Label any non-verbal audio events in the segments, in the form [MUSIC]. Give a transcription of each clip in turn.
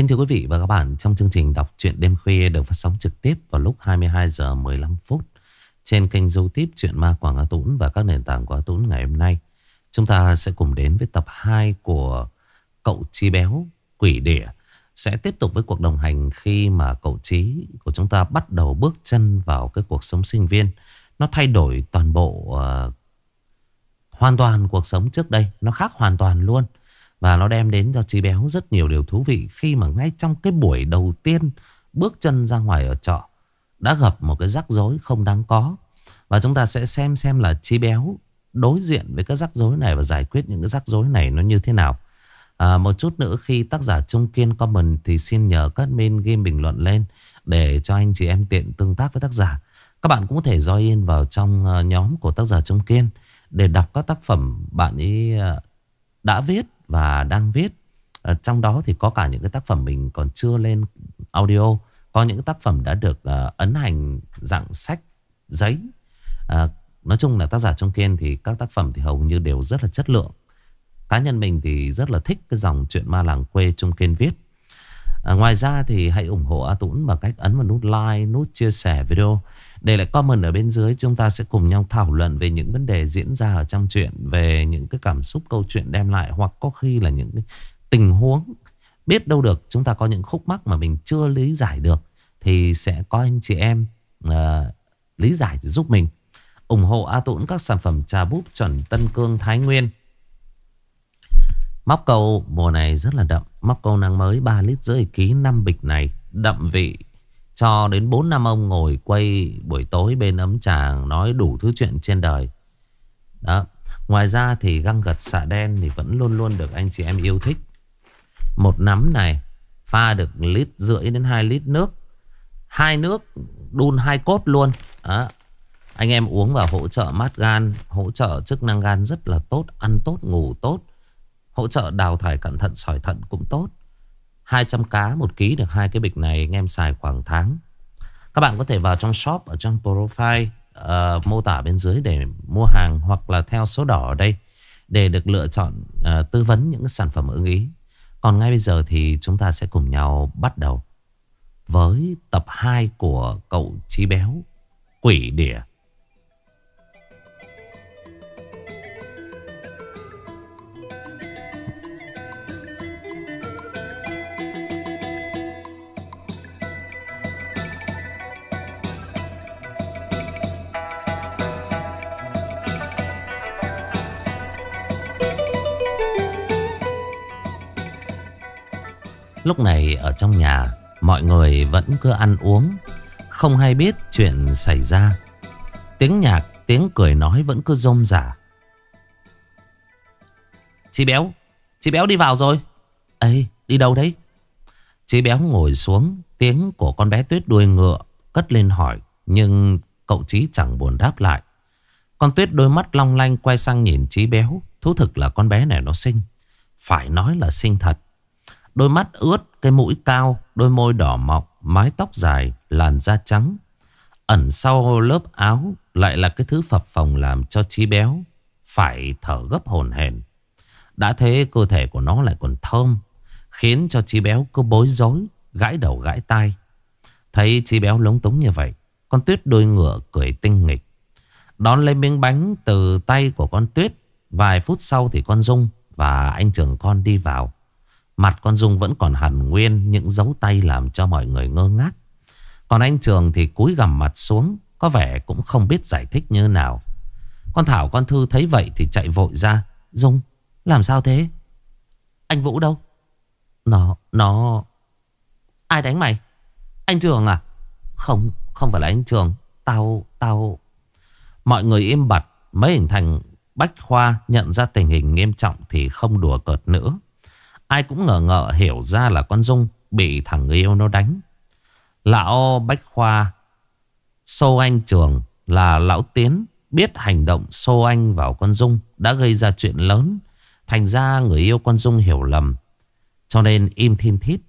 Kính thưa quý vị và các bạn, trong chương trình đọc truyện đêm khuya được phát sóng trực tiếp vào lúc 22 giờ 15 phút trên kênh youtube truyện Ma Quảng Á Tũng và các nền tảng của Á Tũng ngày hôm nay. Chúng ta sẽ cùng đến với tập 2 của Cậu Chi Béo Quỷ Đỉa. Sẽ tiếp tục với cuộc đồng hành khi mà cậu Chí của chúng ta bắt đầu bước chân vào cái cuộc sống sinh viên. Nó thay đổi toàn bộ uh, hoàn toàn cuộc sống trước đây. Nó khác hoàn toàn luôn. Và nó đem đến cho Chi Béo rất nhiều điều thú vị khi mà ngay trong cái buổi đầu tiên bước chân ra ngoài ở trọ đã gặp một cái rắc rối không đáng có. Và chúng ta sẽ xem xem là Chi Béo đối diện với các rắc rối này và giải quyết những cái rắc rối này nó như thế nào. À, một chút nữa khi tác giả Trung Kiên comment thì xin nhờ các admin game bình luận lên để cho anh chị em tiện tương tác với tác giả. Các bạn cũng có thể join vào trong ờ, nhóm của tác giả Trung Kiên để đọc các tác phẩm bạn ấy ờ, đã viết và đang viết. À, trong đó thì có cả những cái tác phẩm mình còn chưa lên audio. Có những tác phẩm đã được à, ấn hành dạng sách, giấy. À, nói chung là tác giả Trung Kiên thì các tác phẩm thì hầu như đều rất là chất lượng. Cá nhân mình thì rất là thích cái dòng chuyện ma làng quê Trung Kiên viết. À, ngoài ra thì hãy ủng hộ A Tũng bằng cách ấn vào nút like, nút chia sẻ video. Để lại comment ở bên dưới chúng ta sẽ cùng nhau thảo luận về những vấn đề diễn ra ở trong chuyện. Về những cái cảm xúc câu chuyện đem lại hoặc có khi là những cái tình huống. Biết đâu được chúng ta có những khúc mắc mà mình chưa lý giải được. Thì sẽ có anh chị em uh, lý giải giúp mình. ủng hộ A Tũng các sản phẩm trà búp chuẩn Tân Cương Thái Nguyên. Móc câu mùa này rất là đậm. Móc câu năng mới 3 lít rưỡi ký 5 bịch này. Đậm vị cho đến 4 năm ông ngồi quay buổi tối bên ấm trà nói đủ thứ chuyện trên đời. Đó. Ngoài ra thì găng gật xạ đen thì vẫn luôn luôn được anh chị em yêu thích. Một nắm này pha được lít rưỡi đến 2 lít nước. Hai nước đun hai cốt luôn. Đó. Anh em uống vào hỗ trợ mát gan, hỗ trợ chức năng gan rất là tốt, ăn tốt, ngủ tốt. Hỗ trợ đào thải cẩn thận sỏi thận cũng tốt 200 cá một ký được hai cái bịch này anh em xài khoảng tháng Các bạn có thể vào trong shop ở trong profile uh, mô tả bên dưới để mua hàng hoặc là theo số đỏ ở đây để được lựa chọn uh, tư vấn những sản phẩm ưng ý. Còn ngay bây giờ thì chúng ta sẽ cùng nhau bắt đầu với tập 2 của cậu Chí Béo Quỷ Đỉa. Lúc này ở trong nhà, Mọi người vẫn cứ ăn uống. Không hay biết chuyện xảy ra. Tiếng nhạc, Tiếng cười nói vẫn cứ rôm rả. Chị béo Chị béo đi vào rồi. Ê, đi đâu đấy? Chị béo ngồi xuống, Tiếng của con bé tuyết đuôi ngựa Cất lên hỏi, Nhưng cậu Chí chẳng buồn đáp lại. Con tuyết đôi mắt long lanh quay sang nhìn Chí béo, Thú thực là con bé này nó xinh. Phải nói là xinh thật. Đôi mắt ướt, cái mũi cao, đôi môi đỏ mọng, mái tóc dài, làn da trắng. Ẩn sau lớp áo lại là cái thứ phập phồng làm cho trí béo phải thở gấp hồn hển. Đã thế cơ thể của nó lại còn thơm, khiến cho trí béo cứ bối rối, gãi đầu gãi tai. Thấy trí béo lúng túng như vậy, con tuyết đôi ngựa cười tinh nghịch. Đón lấy miếng bánh từ tay của con tuyết, vài phút sau thì con Dung và anh trưởng con đi vào. Mặt con Dung vẫn còn hẳn nguyên những dấu tay làm cho mọi người ngơ ngác. Còn anh Trường thì cúi gằm mặt xuống, có vẻ cũng không biết giải thích như nào. Con Thảo con Thư thấy vậy thì chạy vội ra. Dung, làm sao thế? Anh Vũ đâu? Nó, nó... Ai đánh mày? Anh Trường à? Không, không phải là anh Trường. Tao, tao... Mọi người im bặt, mấy hình thành Bách Khoa nhận ra tình hình nghiêm trọng thì không đùa cợt nữa. Ai cũng ngờ ngợ hiểu ra là con Dung bị thằng người yêu nó đánh. Lão Bách Khoa Xô Anh Trường là lão Tiến biết hành động xô anh vào con Dung đã gây ra chuyện lớn. Thành ra người yêu con Dung hiểu lầm. Cho nên im thiên thít.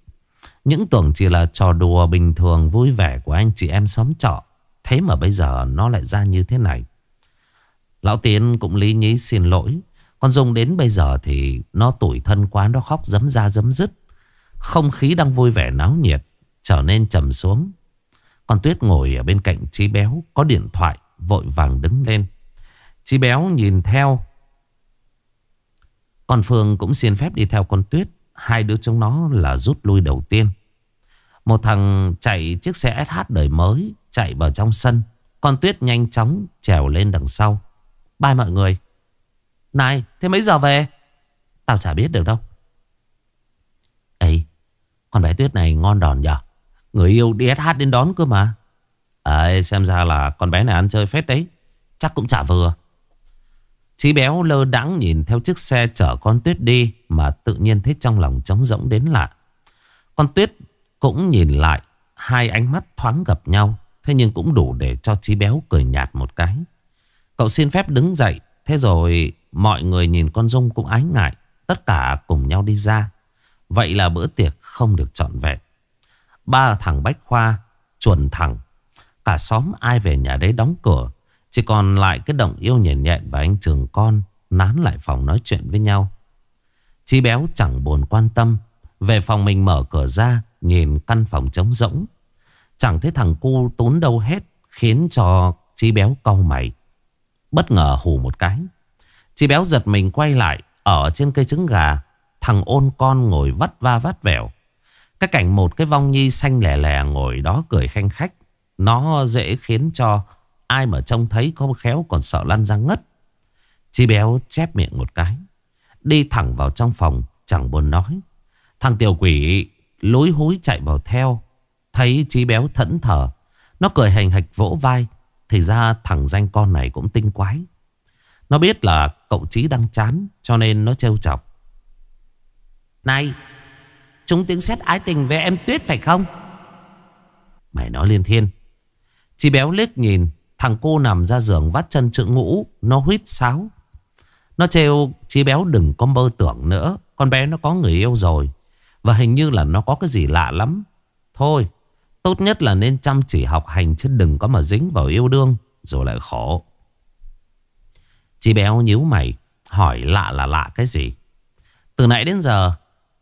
Những tưởng chỉ là trò đùa bình thường vui vẻ của anh chị em xóm trọ. Thế mà bây giờ nó lại ra như thế này. Lão Tiến cũng lý nhí xin lỗi. Con Dung đến bây giờ thì nó tủi thân quá, Nó khóc dấm ra dấm dứt. Không khí đang vui vẻ náo nhiệt, Trở nên trầm xuống. Con Tuyết ngồi ở bên cạnh Chí Béo, Có điện thoại, vội vàng đứng lên. Chí Béo nhìn theo. Con Phương cũng xin phép đi theo con Tuyết. Hai đứa chúng nó là rút lui đầu tiên. Một thằng chạy chiếc xe SH đời mới, Chạy vào trong sân. Con Tuyết nhanh chóng trèo lên đằng sau. Bye mọi người. Này thế mấy giờ về? Tao chả biết được đâu. Ấy, Con bé Tuyết này ngon đòn nhở? Người yêu đi SH đến đón cơ mà. Ấy xem ra là con bé này ăn chơi phết đấy. Chắc cũng chả vừa. Chí béo lơ đãng nhìn theo chiếc xe chở con Tuyết đi Mà tự nhiên thấy trong lòng trống rỗng đến lạ. Con Tuyết cũng nhìn lại Hai ánh mắt thoáng gặp nhau Thế nhưng cũng đủ để cho Chí béo cười nhạt một cái. Cậu xin phép đứng dậy Thế rồi mọi người nhìn con Dung cũng ái ngại, Tất cả cùng nhau đi ra. Vậy là bữa tiệc không được trọn vẹn. Ba thằng Bách Khoa Chuẩn thẳng, Cả xóm ai về nhà đấy đóng cửa, Chỉ còn lại cái động yêu nhện nhện Và anh trường con Nán lại phòng nói chuyện với nhau. Chí béo chẳng buồn quan tâm, Về phòng mình mở cửa ra, Nhìn căn phòng trống rỗng. Chẳng thấy thằng cu tốn đâu hết, Khiến cho Chí béo cau mày. Bất ngờ hù một cái Chí béo giật mình quay lại, Ở trên cây trứng gà, Thằng ôn con ngồi vắt va vắt vẻo. Cái cảnh một cái vong nhi xanh lẻ lẻ ngồi đó cười khanh khách. Nó dễ khiến cho Ai mà trông thấy có khéo còn sợ lăn ra ngất. Chí béo chép miệng một cái, Đi thẳng vào trong phòng, Chẳng buồn nói. Thằng tiểu quỷ lối húi chạy vào theo, Thấy chí béo thẫn thờ. Nó cười hành hạch vỗ vai, Thì ra thằng danh con này cũng tinh quái. Nó biết là cậu Chí đang chán, Cho nên nó trêu chọc. Này, Chúng tiếng xét ái tình với em Tuyết phải không? Mày nói liên thiên. Chí béo liếc nhìn, Thằng cô nằm ra giường vắt chân chữ ngũ, Nó huyết sáo. Nó trêu, Chí béo đừng có mơ tưởng nữa, Con bé nó có người yêu rồi, Và hình như là nó có cái gì lạ lắm. Thôi, Tốt nhất là nên chăm chỉ học hành Chứ đừng có mà dính vào yêu đương, Rồi lại khổ. Chí béo nhíu mày, Hỏi lạ là lạ cái gì? Từ nãy đến giờ,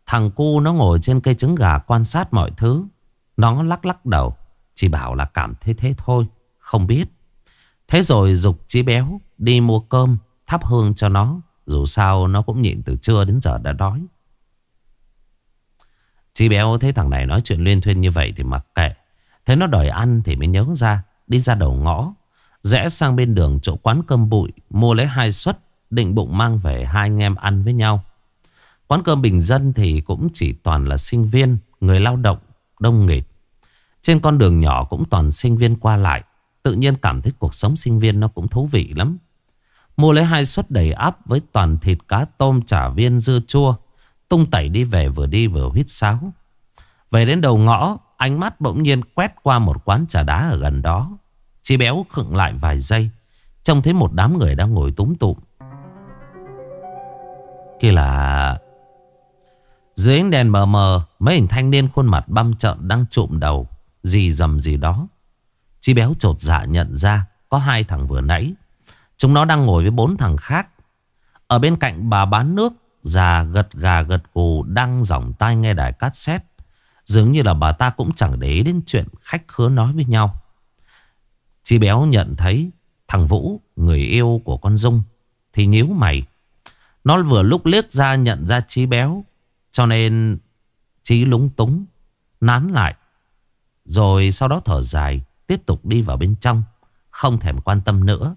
Thằng cu nó ngồi trên cây trứng gà quan sát mọi thứ. Nó lắc lắc đầu. Chỉ bảo là cảm thấy thế thôi, Không biết. Thế rồi dục chí béo đi mua cơm, Thắp hương cho nó. Dù sao nó cũng nhịn từ trưa đến giờ đã đói. Chí béo thấy thằng này nói chuyện liên thuyên như vậy thì mặc kệ. Thấy nó đòi ăn thì mới nhớ ra, Đi ra đầu ngõ. Rẽ sang bên đường chỗ quán cơm bụi, Mua lấy hai suất, Định bụng mang về hai anh em ăn với nhau. Quán cơm bình dân thì cũng chỉ toàn là sinh viên, Người lao động, Đông nghịt. Trên con đường nhỏ cũng toàn sinh viên qua lại, Tự nhiên cảm thấy cuộc sống sinh viên nó cũng thú vị lắm. Mua lấy hai suất đầy áp Với toàn thịt cá tôm, chả viên, dưa chua, Tung tẩy đi về vừa đi vừa huýt sáo. Về đến đầu ngõ, Ánh mắt bỗng nhiên quét qua một quán trà đá ở gần đó. Chi béo khựng lại vài giây, Trông thấy một đám người đang ngồi túm tụm. Kia là Dưới ánh đèn mờ mờ, Mấy hình thanh niên khuôn mặt băm trợn đang trụm đầu, Gì dầm gì đó. Chi béo trột dạ nhận ra, Có hai thằng vừa nãy. Chúng nó đang ngồi với bốn thằng khác. Ở bên cạnh bà bán nước, Già gật gà gật gù Đang dòng tai nghe đài cassette. Dường như là bà ta cũng chẳng để ý đến chuyện khách khứa nói với nhau. Chi béo nhận thấy thằng Vũ, người yêu của con Dung, thì nhíu mày. Nó vừa lúc liếc ra nhận ra Chi béo, cho nên Chi lúng túng, nán lại. Rồi sau đó thở dài, tiếp tục đi vào bên trong, không thèm quan tâm nữa.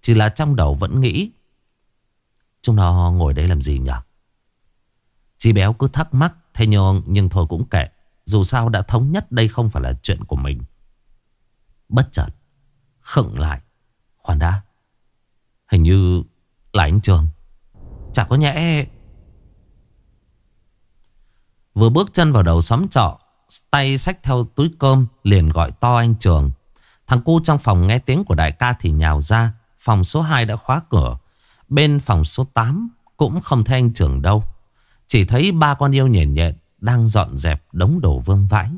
Chỉ là trong đầu vẫn nghĩ, chúng nó ngồi đây làm gì nhỉ? Chi béo cứ thắc mắc, thế nhưng, nhưng thôi cũng kệ. Dù sao đã thống nhất đây không phải là chuyện của mình. Bất chợt khựng lại. Khoan đã. Hình như là anh Trường. Chả có nhẽ... Vừa bước chân vào đầu xóm trọ, tay xách theo túi cơm, liền gọi to anh Trường. Thằng cu trong phòng nghe tiếng của đại ca thì nhào ra. Phòng số 2 đã khóa cửa. Bên phòng số 8 cũng không thấy anh Trường đâu. Chỉ thấy ba con yêu nhện nhện đang dọn dẹp đống đồ vương vãi.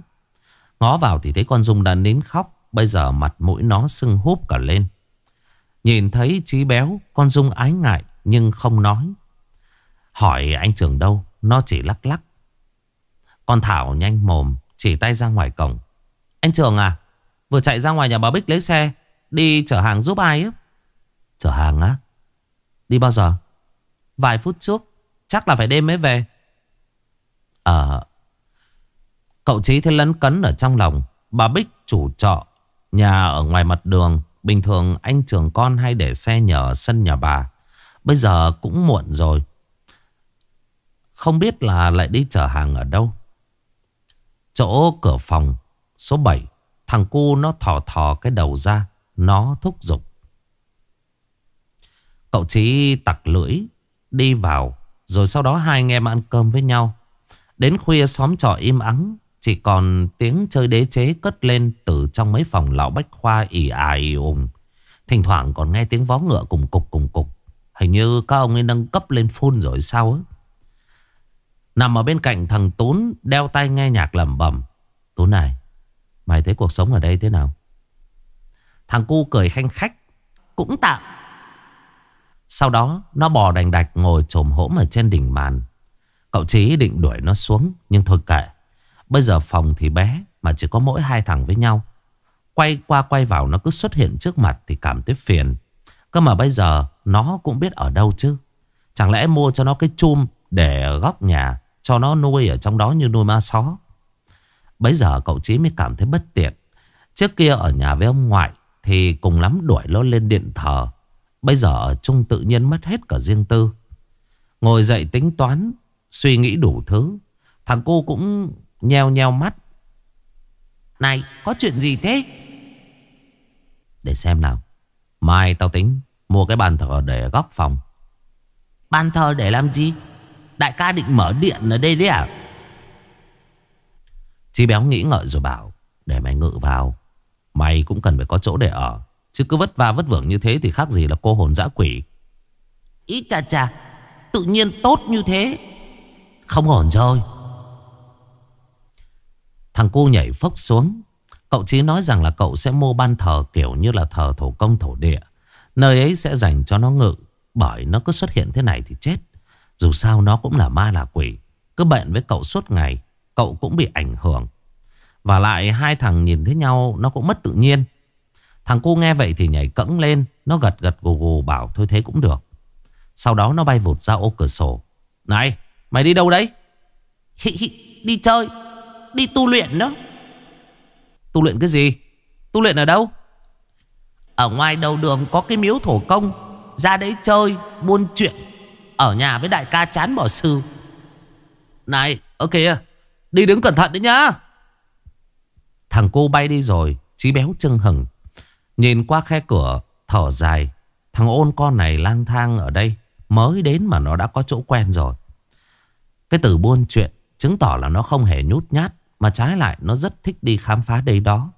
Ngó vào thì thấy con Dung đã nín khóc. Bây giờ mặt mũi nó sưng húp cả lên. Nhìn thấy trí béo, con Dung ái ngại nhưng không nói. Hỏi anh trường đâu, nó chỉ lắc lắc. Con Thảo nhanh mồm Chỉ tay ra ngoài cổng Anh Trường à Vừa chạy ra ngoài nhà bà Bích lấy xe Đi chở hàng giúp ai ấy Chở hàng á Đi bao giờ Vài phút trước Chắc là phải đêm mới về Ờ Cậu Trí thấy lấn cấn ở trong lòng Bà Bích chủ trọ Nhà ở ngoài mặt đường, Bình thường anh trưởng con hay để xe nhờ sân nhà bà. Bây giờ cũng muộn rồi. Không biết là lại đi chở hàng ở đâu. Chỗ cửa phòng, Số 7 Thằng cu nó thò thò cái đầu ra, Nó thúc giục. Cậu Chí tặc lưỡi, Đi vào, Rồi sau đó hai anh em ăn cơm với nhau. Đến khuya xóm trọ im ắng chỉ còn tiếng chơi đế chế cất lên Từ trong mấy phòng lão bách khoa ỉ à ỉ ùng. Thỉnh thoảng còn nghe tiếng vó ngựa cùng cục cùng cục. Hình như các ông ấy nâng cấp lên phun rồi sao ấy Nằm ở bên cạnh thằng Tún, Đeo tay nghe nhạc lẩm bẩm. Tún này, Mày thấy cuộc sống ở đây thế nào? Thằng cu cười khanh khách. Cũng tạm. Sau đó, nó bò đành đạch ngồi trồm hỗm ở trên đỉnh màn. Cậu Chí định đuổi nó xuống, Nhưng thôi kệ. Bây giờ phòng thì bé, Mà chỉ có mỗi hai thằng với nhau. Quay qua quay vào nó cứ xuất hiện trước mặt Thì cảm thấy phiền. Cơ mà bây giờ nó cũng biết ở đâu chứ. Chẳng lẽ mua cho nó cái chum Để ở góc nhà, Cho nó nuôi ở trong đó như nuôi ma só? Bây giờ cậu Chí mới cảm thấy bất tiện. Trước kia ở nhà với ông ngoại Thì cùng lắm đuổi nó lên điện thờ. Bây giờ ở chung tự nhiên mất hết cả riêng tư. Ngồi dậy tính toán, Suy nghĩ đủ thứ. Thằng cô cũng nheo nheo mắt. Này có chuyện gì thế? Để xem nào. Mai tao tính Mua cái bàn thờ để góc phòng. Bàn thờ để làm gì? Đại ca định mở điện ở đây đấy à? Chi béo nghĩ ngợi rồi bảo Để mày ngự vào. Mày cũng cần phải có chỗ để ở Chứ cứ vất va vất vưởng như thế Thì khác gì là cô hồn dã quỷ. Ý chà chà Tự nhiên tốt như thế. Không ổn rồi Thằng cu nhảy phốc xuống. Cậu Chí nói rằng là cậu sẽ mua ban thờ kiểu như là thờ thổ công thổ địa. Nơi ấy sẽ dành cho nó ngự Bởi nó cứ xuất hiện thế này thì chết. Dù sao nó cũng là ma là quỷ. Cứ bệnh với cậu suốt ngày Cậu cũng bị ảnh hưởng. Và lại hai thằng nhìn thấy nhau Nó cũng mất tự nhiên. Thằng cu nghe vậy thì nhảy cẫng lên Nó gật gật gù gù bảo thôi thế cũng được. Sau đó nó bay vụt ra ô cửa sổ. Này mày đi đâu đấy? Hi, hi, Đi chơi. Đi tu luyện đó. Tu luyện cái gì? Tu luyện ở đâu? Ở ngoài đầu đường có cái miếu thổ công, Ra đấy chơi, Buôn chuyện, Ở nhà với đại ca chán bỏ sư Này, ok à, Đi đứng cẩn thận đấy nhá. Thằng cô bay đi rồi, Chí béo chân hừng. Nhìn qua khe cửa, thở dài. Thằng ôn con này lang thang ở đây, Mới đến mà nó đã có chỗ quen rồi. Cái từ buôn chuyện Chứng tỏ là nó không hề nhút nhát. Mà trái lại, nó rất thích đi khám phá đây đó.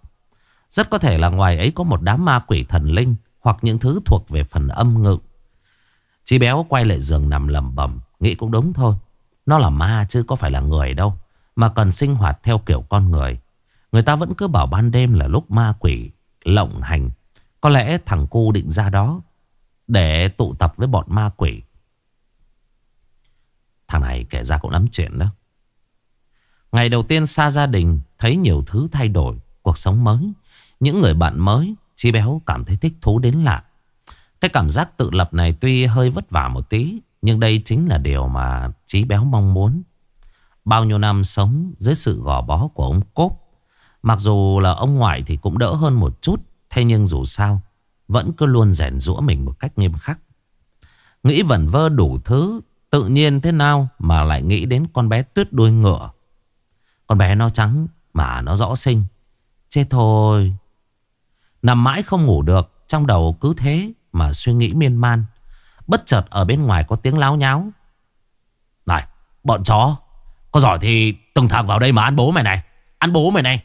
Rất có thể là ngoài ấy có một đám ma quỷ thần linh Hoặc những thứ thuộc về phần âm ngự. Chị béo quay lại giường nằm lầm bầm Nghĩ cũng đúng thôi. Nó là ma chứ có phải là người đâu, Mà cần sinh hoạt theo kiểu con người. Người ta vẫn cứ bảo ban đêm là lúc ma quỷ Lộng hành. Có lẽ thằng cu định ra đó Để tụ tập với bọn ma quỷ. Thằng này kể ra cũng lắm chuyện đó. Ngày đầu tiên xa gia đình, Thấy nhiều thứ thay đổi, Cuộc sống mới. Những người bạn mới Chi béo cảm thấy thích thú đến lạ. Cái cảm giác tự lập này tuy hơi vất vả một tí, Nhưng đây chính là điều mà Chí béo mong muốn. Bao nhiêu năm sống dưới sự gò bó của ông Cốp, Mặc dù là ông ngoại thì cũng đỡ hơn một chút, Thế nhưng dù sao, Vẫn cứ luôn rèn rũa mình một cách nghiêm khắc. Nghĩ vẩn vơ đủ thứ, Tự nhiên thế nào mà lại nghĩ đến con bé tuyết đuôi ngựa. Con bé nó trắng mà nó rõ sinh Chết thôi. Nằm mãi không ngủ được, Trong đầu cứ thế mà suy nghĩ miên man. Bất chợt ở bên ngoài có tiếng láo nháo. Này, bọn chó, Có giỏi thì từng thằng vào đây mà ăn bố mày này. Ăn bố mày này.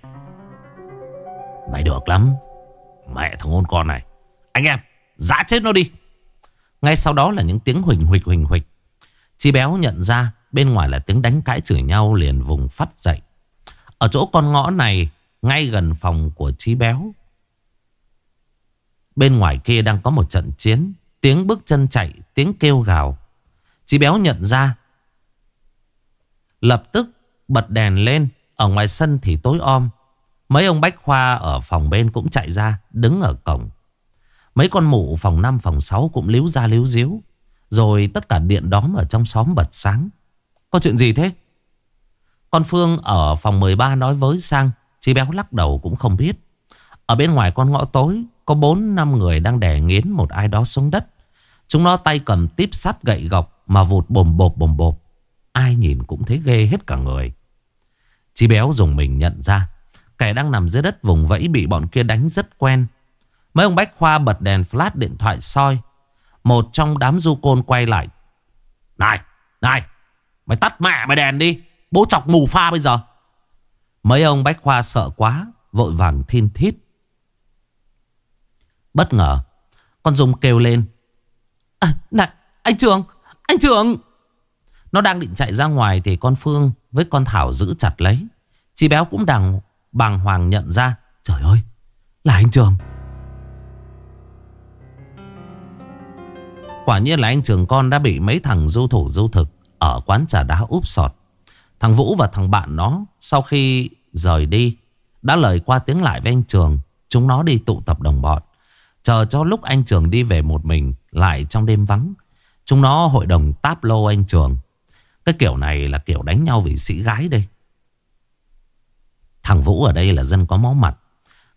Mày được lắm. Mẹ thằng ôn con này. Anh em, Giã chết nó đi. Ngay sau đó là những tiếng huỳnh huỳnh huỳnh huỳnh. Chi béo nhận ra Bên ngoài là tiếng đánh cãi chửi nhau liền vùng phát dậy. Ở chỗ con ngõ này Ngay gần phòng của trí béo Bên ngoài kia đang có một trận chiến Tiếng bước chân chạy Tiếng kêu gào trí béo nhận ra Lập tức bật đèn lên. Ở ngoài sân thì tối om. Mấy ông Bách Khoa ở phòng bên cũng chạy ra, đứng ở cổng. Mấy con mụ phòng 5 phòng 6 cũng líu ra líu díu. Rồi tất cả điện đóm ở trong xóm bật sáng. Có chuyện gì thế? Con Phương ở phòng 13 nói với sang. Chị béo lắc đầu cũng không biết. Ở bên ngoài con ngõ tối có 4 năm người đang đè nghiến một ai đó xuống đất. Chúng nó tay cầm tiếp sắt gậy gọc mà vụt bồm bộp bồm bộp. Ai nhìn cũng thấy ghê hết cả người. Chị béo dùng mình nhận ra. Kẻ đang nằm dưới đất vùng vẫy bị bọn kia đánh rất quen. Mấy ông Bách Khoa bật đèn flash điện thoại soi. Một trong đám du côn quay lại. Này, này, mày tắt mẹ mày đèn đi. Bố chọc mù pha bây giờ. Mấy ông Bách Khoa sợ quá, vội vàng thiên thít. Bất ngờ, con Dung kêu lên. À, này, anh Trường, anh Trường. Nó đang định chạy ra ngoài thì con Phương với con Thảo giữ chặt lấy. Chị béo cũng đang bàng hoàng nhận ra. Trời ơi, là anh Trường. Quả nhiên là anh Trường con đã bị mấy thằng du thủ du thực ở quán trà đá úp sọt. Thằng Vũ và thằng bạn nó sau khi rời đi đã lời qua tiếng lại với anh Trường. Chúng nó đi tụ tập đồng bọn. Chờ cho lúc anh Trường đi về một mình lại trong đêm vắng. Chúng nó hội đồng táp lô anh Trường. Cái kiểu này là kiểu đánh nhau vì sĩ gái đây. Thằng Vũ ở đây là dân có máu mặt.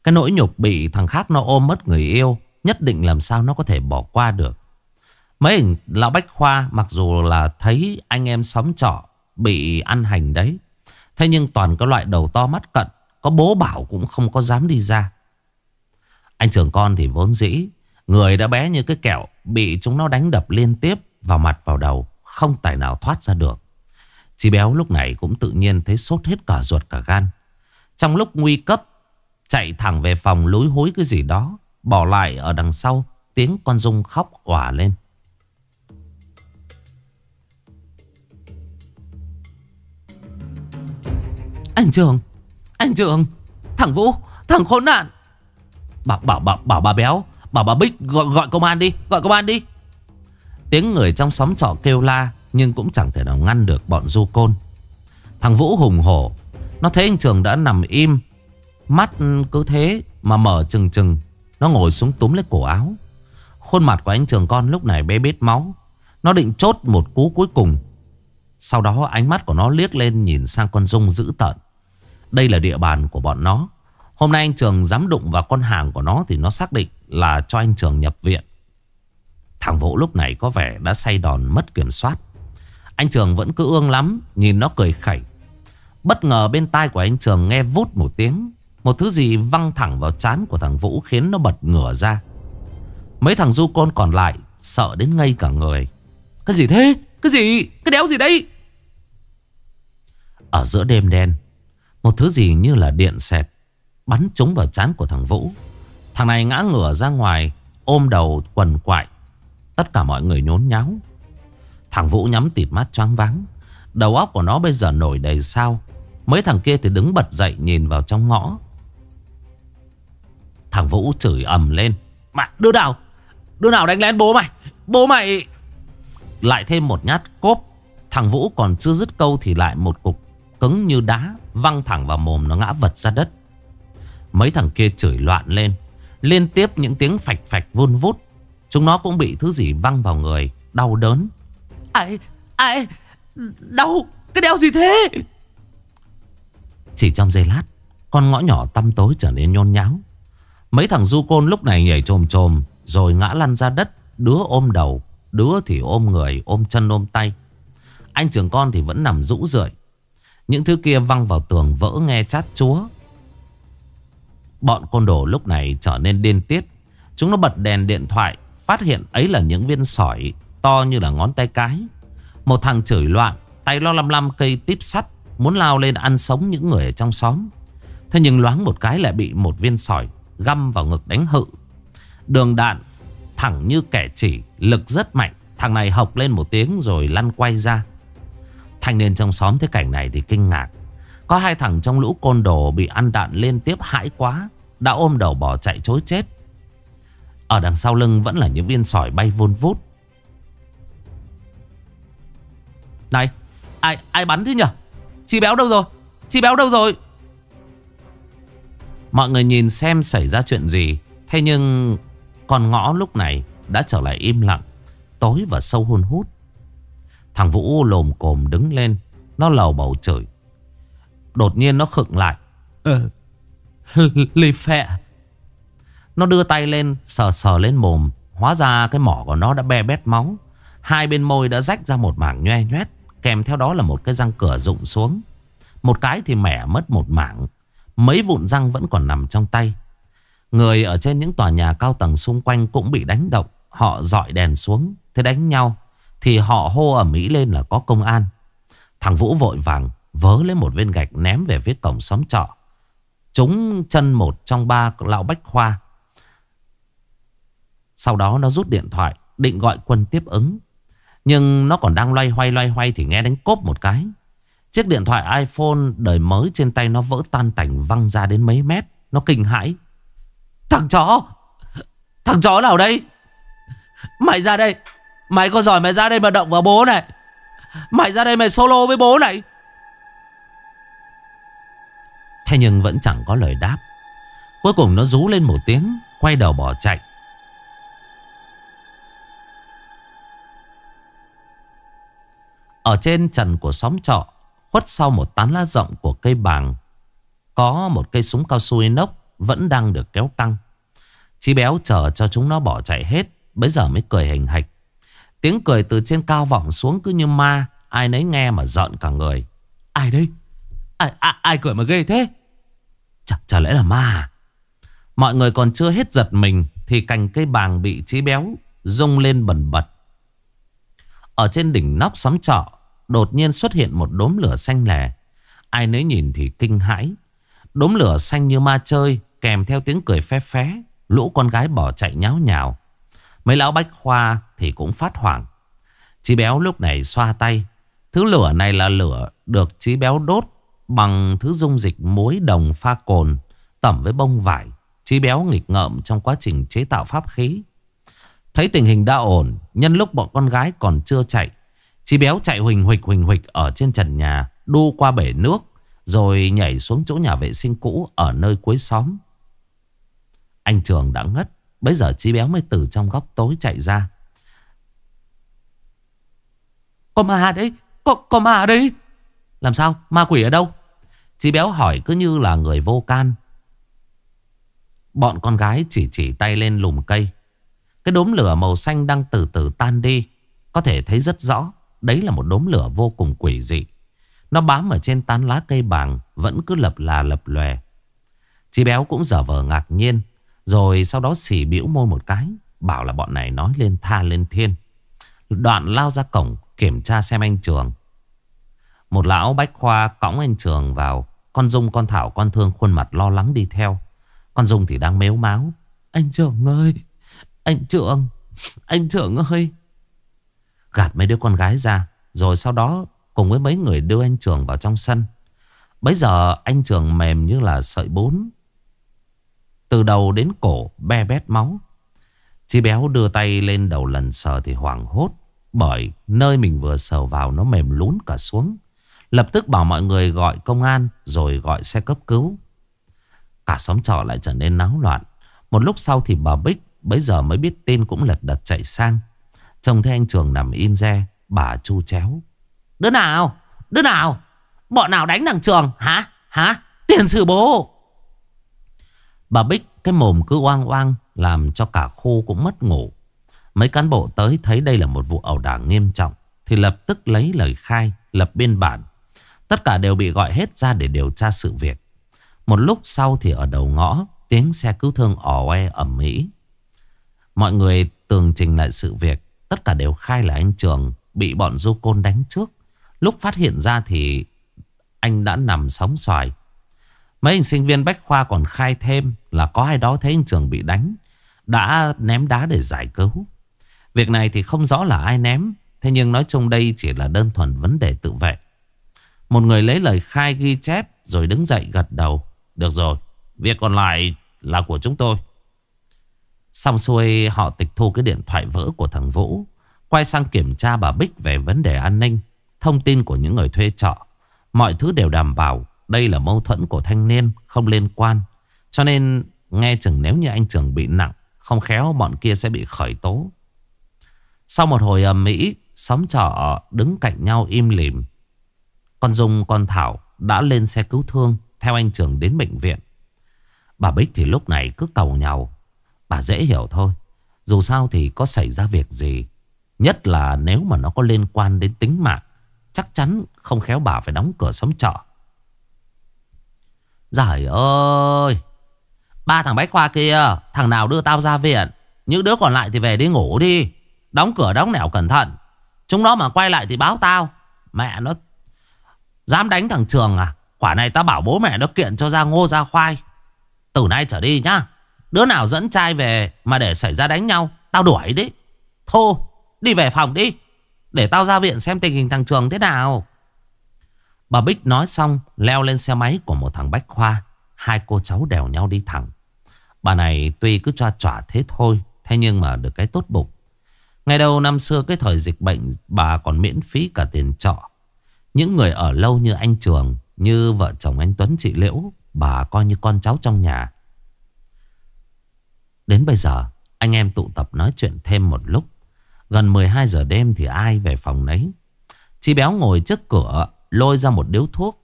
Cái nỗi nhục bị thằng khác nó ôm mất người yêu. Nhất định làm sao nó có thể bỏ qua được. Mấy hình lão Bách Khoa mặc dù là thấy anh em xóm trọ bị ăn hành đấy. Thế nhưng toàn các loại đầu to mắt cận. Có bố bảo cũng không có dám đi ra. Anh trưởng con thì vốn dĩ. Người đã bé như cái kẹo. Bị chúng nó đánh đập liên tiếp vào mặt, vào đầu. Không tài nào thoát ra được. Chị béo lúc này cũng tự nhiên thấy sốt hết cả ruột cả gan. Trong lúc nguy cấp. Chạy thẳng về phòng lối hối cái gì đó. Bỏ lại ở đằng sau. Tiếng con Dung khóc òa lên. Anh Trường Anh Trường Thằng Vũ Thằng khốn nạn. Bảo bảo bảo bảo bà béo Bảo bà Bích gọi, gọi công an đi Gọi công an đi. Tiếng người trong xóm trọ kêu la Nhưng cũng chẳng thể nào ngăn được bọn du côn. Thằng Vũ hùng hổ Nó thấy anh Trường đã nằm im Mắt cứ thế mà mở chừng chừng Nó ngồi xuống túm lấy cổ áo. Khuôn mặt của anh Trường con lúc này bê bết máu Nó định chốt một cú cuối cùng. Sau đó ánh mắt của nó liếc lên nhìn sang con Dung dữ tợn đây là địa bàn của bọn nó. Hôm nay anh Trường dám đụng vào con hàng của nó Thì nó xác định là cho anh Trường nhập viện. Thằng Vũ lúc này có vẻ đã say đòn mất kiểm soát. Anh Trường vẫn cứ ương lắm, Nhìn nó cười khẩy. Bất ngờ bên tai của anh Trường nghe vút một tiếng. Một thứ gì văng thẳng vào trán của thằng Vũ Khiến nó bật ngửa ra. Mấy thằng du côn còn lại Sợ đến ngây cả người. Cái gì thế? Cái gì? Cái đéo gì đây? Ở giữa đêm đen một thứ gì như là điện xẹt Bắn trúng vào trán của thằng Vũ. Thằng này ngã ngửa ra ngoài, Ôm đầu quần quại. Tất cả mọi người nhốn nháo. Thằng Vũ nhắm tịt mắt choáng váng. Đầu óc của nó bây giờ nổi đầy sao. Mấy thằng kia thì đứng bật dậy nhìn vào trong ngõ. Thằng Vũ chửi ầm lên. Mà đưa nào Đưa nào đánh lén bố mày! Bố mày! Lại thêm một nhát cốp. Thằng Vũ còn chưa dứt câu thì lại một cục Cứng như đá Văng thẳng vào mồm nó ngã vật ra đất. Mấy thằng kia chửi loạn lên Liên tiếp những tiếng phạch phạch vun vút. Chúng nó cũng bị thứ gì văng vào người Đau đớn. Ai Ai Đau Cái đeo gì thế? Chỉ trong giây lát Con ngõ nhỏ tăm tối trở nên nhôn nháo. Mấy thằng du côn lúc này nhảy trồm trồm Rồi ngã lăn ra đất Đứa ôm đầu Đứa thì ôm người ôm chân ôm tay. Anh trưởng con thì vẫn nằm rũ rượi những thứ kia văng vào tường vỡ nghe chát chúa. Bọn côn đồ lúc này trở nên điên tiết. Chúng nó bật đèn điện thoại, Phát hiện ấy là những viên sỏi To như là ngón tay cái. Một thằng chửi loạn, Tay lo lăm lăm cây tiếp sắt, Muốn lao lên ăn sống những người ở trong xóm. Thế nhưng loáng một cái lại bị một viên sỏi Găm vào ngực đánh hự. Đường đạn, thẳng như kẻ chỉ, Lực rất mạnh. Thằng này hộc lên một tiếng rồi lăn quay ra. Thanh niên trong xóm thấy cảnh này thì kinh ngạc. Có hai thằng trong lũ côn đồ bị ăn đạn liên tiếp hãi quá. Đã ôm đầu bỏ chạy chối chết. Ở đằng sau lưng vẫn là những viên sỏi bay vun vút. Này, ai ai bắn thế nhỉ? Chị béo đâu rồi Chị béo đâu rồi Mọi người nhìn xem xảy ra chuyện gì Thế nhưng Con ngõ lúc này đã trở lại im lặng Tối và sâu hôn hút Thằng Vũ lồm cồm đứng lên. Nó lầu bầu chửi. Đột nhiên nó khựng lại. Ờ. [LAUGHS] Lì phẹ Nó đưa tay lên sờ sờ lên mồm. Hóa ra cái mỏ của nó đã be bét máu. Hai bên môi đã rách ra một mảng nhoe nhoét Kèm theo đó là một cái răng cửa rụng xuống. Một cái thì mẻ mất một mảng. Mấy vụn răng vẫn còn nằm trong tay. Người ở trên những tòa nhà cao tầng xung quanh cũng bị đánh động. Họ dọi đèn xuống Thế đánh nhau thì họ hô ở Mỹ lên là có công an. Thằng Vũ vội vàng Vớ lấy một viên gạch ném về phía cổng xóm trọ. Trúng chân một trong ba lão bách khoa. Sau đó nó rút điện thoại, Định gọi quân tiếp ứng. Nhưng nó còn đang loay hoay loay hoay Thì nghe đánh cốp một cái. Chiếc điện thoại iPhone đời mới trên tay nó vỡ tan tành văng ra đến mấy mét. Nó kinh hãi. Thằng chó! Thằng chó nào đây? Mày ra đây! Mày có giỏi mày ra đây mà động vào bố này. Mày ra đây mày solo với bố này. Thế nhưng vẫn chẳng có lời đáp. Cuối cùng nó rú lên một tiếng, Quay đầu bỏ chạy. Ở trên trần của xóm trọ, Khuất sau một tán lá rộng của cây bàng, Có một cây súng cao su inox Vẫn đang được kéo căng. Chí béo chờ cho chúng nó bỏ chạy hết Bây giờ mới cười hình hạch. Tiếng cười từ trên cao vọng xuống cứ như ma Ai nấy nghe mà giận cả người. Ai đây? Ai, ai, ai cười mà ghê thế? Chả, chả lẽ là ma à? Mọi người còn chưa hết giật mình Thì cành cây bàng bị chí béo Rung lên bần bật. Ở trên đỉnh nóc xóm trọ Đột nhiên xuất hiện một đốm lửa xanh lẻ Ai nấy nhìn thì kinh hãi. Đốm lửa xanh như ma chơi Kèm theo tiếng cười phé phé Lũ con gái bỏ chạy nháo nhào Mấy lão bách khoa thì cũng phát hoảng. Chí béo lúc này xoa tay. Thứ lửa này là lửa được chí béo đốt Bằng thứ dung dịch muối đồng pha cồn Tẩm với bông vải. Chí béo nghịch ngợm trong quá trình chế tạo pháp khí. Thấy tình hình đã ổn, Nhân lúc bọn con gái còn chưa chạy, Chí béo chạy huỳnh huỳnh huỳnh huỳnh Ở trên trần nhà, Đu qua bể nước, Rồi nhảy xuống chỗ nhà vệ sinh cũ Ở nơi cuối xóm. Anh Trường đã ngất. Bây giờ Chí béo mới từ trong góc tối chạy ra. Có ma đấy Có, có ma đấy. Làm sao? Ma quỷ ở đâu? Chí béo hỏi cứ như là người vô can. Bọn con gái chỉ chỉ tay lên lùm cây. Cái đốm lửa màu xanh đang từ từ tan đi. Có thể thấy rất rõ Đấy là một đốm lửa vô cùng quỷ dị. Nó bám ở trên tán lá cây bàng Vẫn cứ lập là lập lòe. Chí béo cũng dở vờ ngạc nhiên. Rồi sau đó xỉ biểu môi một cái, Bảo là bọn này nói lên tha lên thiên. Đoạn lao ra cổng Kiểm tra xem anh Trường. Một lão bách khoa cõng anh Trường vào, Con Dung, con Thảo, con Thương khuôn mặt lo lắng đi theo. Con Dung thì đang mếu máu. Anh Trường ơi, Anh Trường Anh Trường ơi. Gạt mấy đứa con gái ra, Rồi sau đó cùng với mấy người đưa anh Trường vào trong sân. Bây giờ anh Trường mềm như là sợi bún. Từ đầu đến cổ be bét máu. Chi béo đưa tay lên đầu lần sờ thì hoảng hốt, Bởi nơi mình vừa sờ vào nó mềm lún cả xuống. Lập tức bảo mọi người gọi công an Rồi gọi xe cấp cứu. Cả xóm trọ lại trở nên náo loạn. Một lúc sau thì bà Bích Bây giờ mới biết tin cũng lật đật chạy sang. Trông thấy anh Trường nằm im re, Bà chu chéo. Đứa nào? Đứa nào? Bọn nào đánh thằng Trường? Hả? Hả? Tiền sư bố? Bà Bích, cái mồm cứ oang oang, Làm cho cả khu cũng mất ngủ. Mấy cán bộ tới thấy đây là một vụ ẩu đả nghiêm trọng, Thì lập tức lấy lời khai, Lập biên bản. Tất cả đều bị gọi hết ra để điều tra sự việc. Một lúc sau thì ở đầu ngõ, Tiếng xe cứu thương ỏ oe ẩm mỹ Mọi người tường trình lại sự việc, Tất cả đều khai là anh Trường Bị bọn du côn đánh trước. Lúc phát hiện ra thì Anh đã nằm sóng xoài Mấy anh sinh viên Bách Khoa còn khai thêm Là có ai đó thấy anh Trường bị đánh, Đã ném đá để giải cứu. Việc này thì không rõ là ai ném, Thế nhưng nói chung đây chỉ là đơn thuần vấn đề tự vệ. Một người lấy lời khai ghi chép Rồi đứng dậy gật đầu. Được rồi, Việc còn lại là của chúng tôi. Xong xuôi, họ tịch thu cái điện thoại vỡ của thằng Vũ, Quay sang kiểm tra bà Bích về vấn đề an ninh, Thông tin của những người thuê trọ. Mọi thứ đều đảm bảo đây là mâu thuẫn của thanh niên Không liên quan. Cho nên, nghe chừng nếu như anh Trường bị nặng, Không khéo bọn kia sẽ bị khởi tố. Sau một hồi ầm mỹ Xóm trọ đứng cạnh nhau im lìm. Con Dung, con Thảo đã lên xe cứu thương, Theo anh Trường đến bệnh viện. Bà Bích thì lúc này cứ cầu nhau. Bà dễ hiểu thôi, Dù sao thì có xảy ra việc gì. Nhất là nếu mà nó có liên quan đến tính mạng, Chắc chắn không khéo bà phải đóng cửa sống trọ. Giời ơi. Ba thằng Bách Khoa kia, Thằng nào đưa tao ra viện, Những đứa còn lại thì về đi ngủ đi. Đóng cửa đóng nẻo cẩn thận. Chúng nó mà quay lại thì báo tao. Mẹ nó, Dám đánh thằng Trường à? Quả này tao bảo bố mẹ nó kiện cho ra ngô, ra khoai. Từ nay trở đi nhá, Đứa nào dẫn trai về Mà để xảy ra đánh nhau, Tao đuổi đi. Thô, Đi về phòng đi, Để tao ra viện xem tình hình thằng Trường thế nào. Bà Bích nói xong, Leo lên xe máy của một thằng Bách Khoa. Hai cô cháu đèo nhau đi thẳng. Bà này tuy cứ cho trỏa thế thôi, Thế nhưng mà được cái tốt bụng. Ngày đầu năm xưa, cái thời dịch bệnh, Bà còn miễn phí cả tiền trọ. Những người ở lâu như anh Trường, Như vợ chồng anh Tuấn, chị Liễu, Bà coi như con cháu trong nhà. Đến bây giờ, Anh em tụ tập nói chuyện thêm một lúc. Gần 12 giờ đêm thì ai về phòng nấy? Chị béo ngồi trước cửa Lôi ra một điếu thuốc.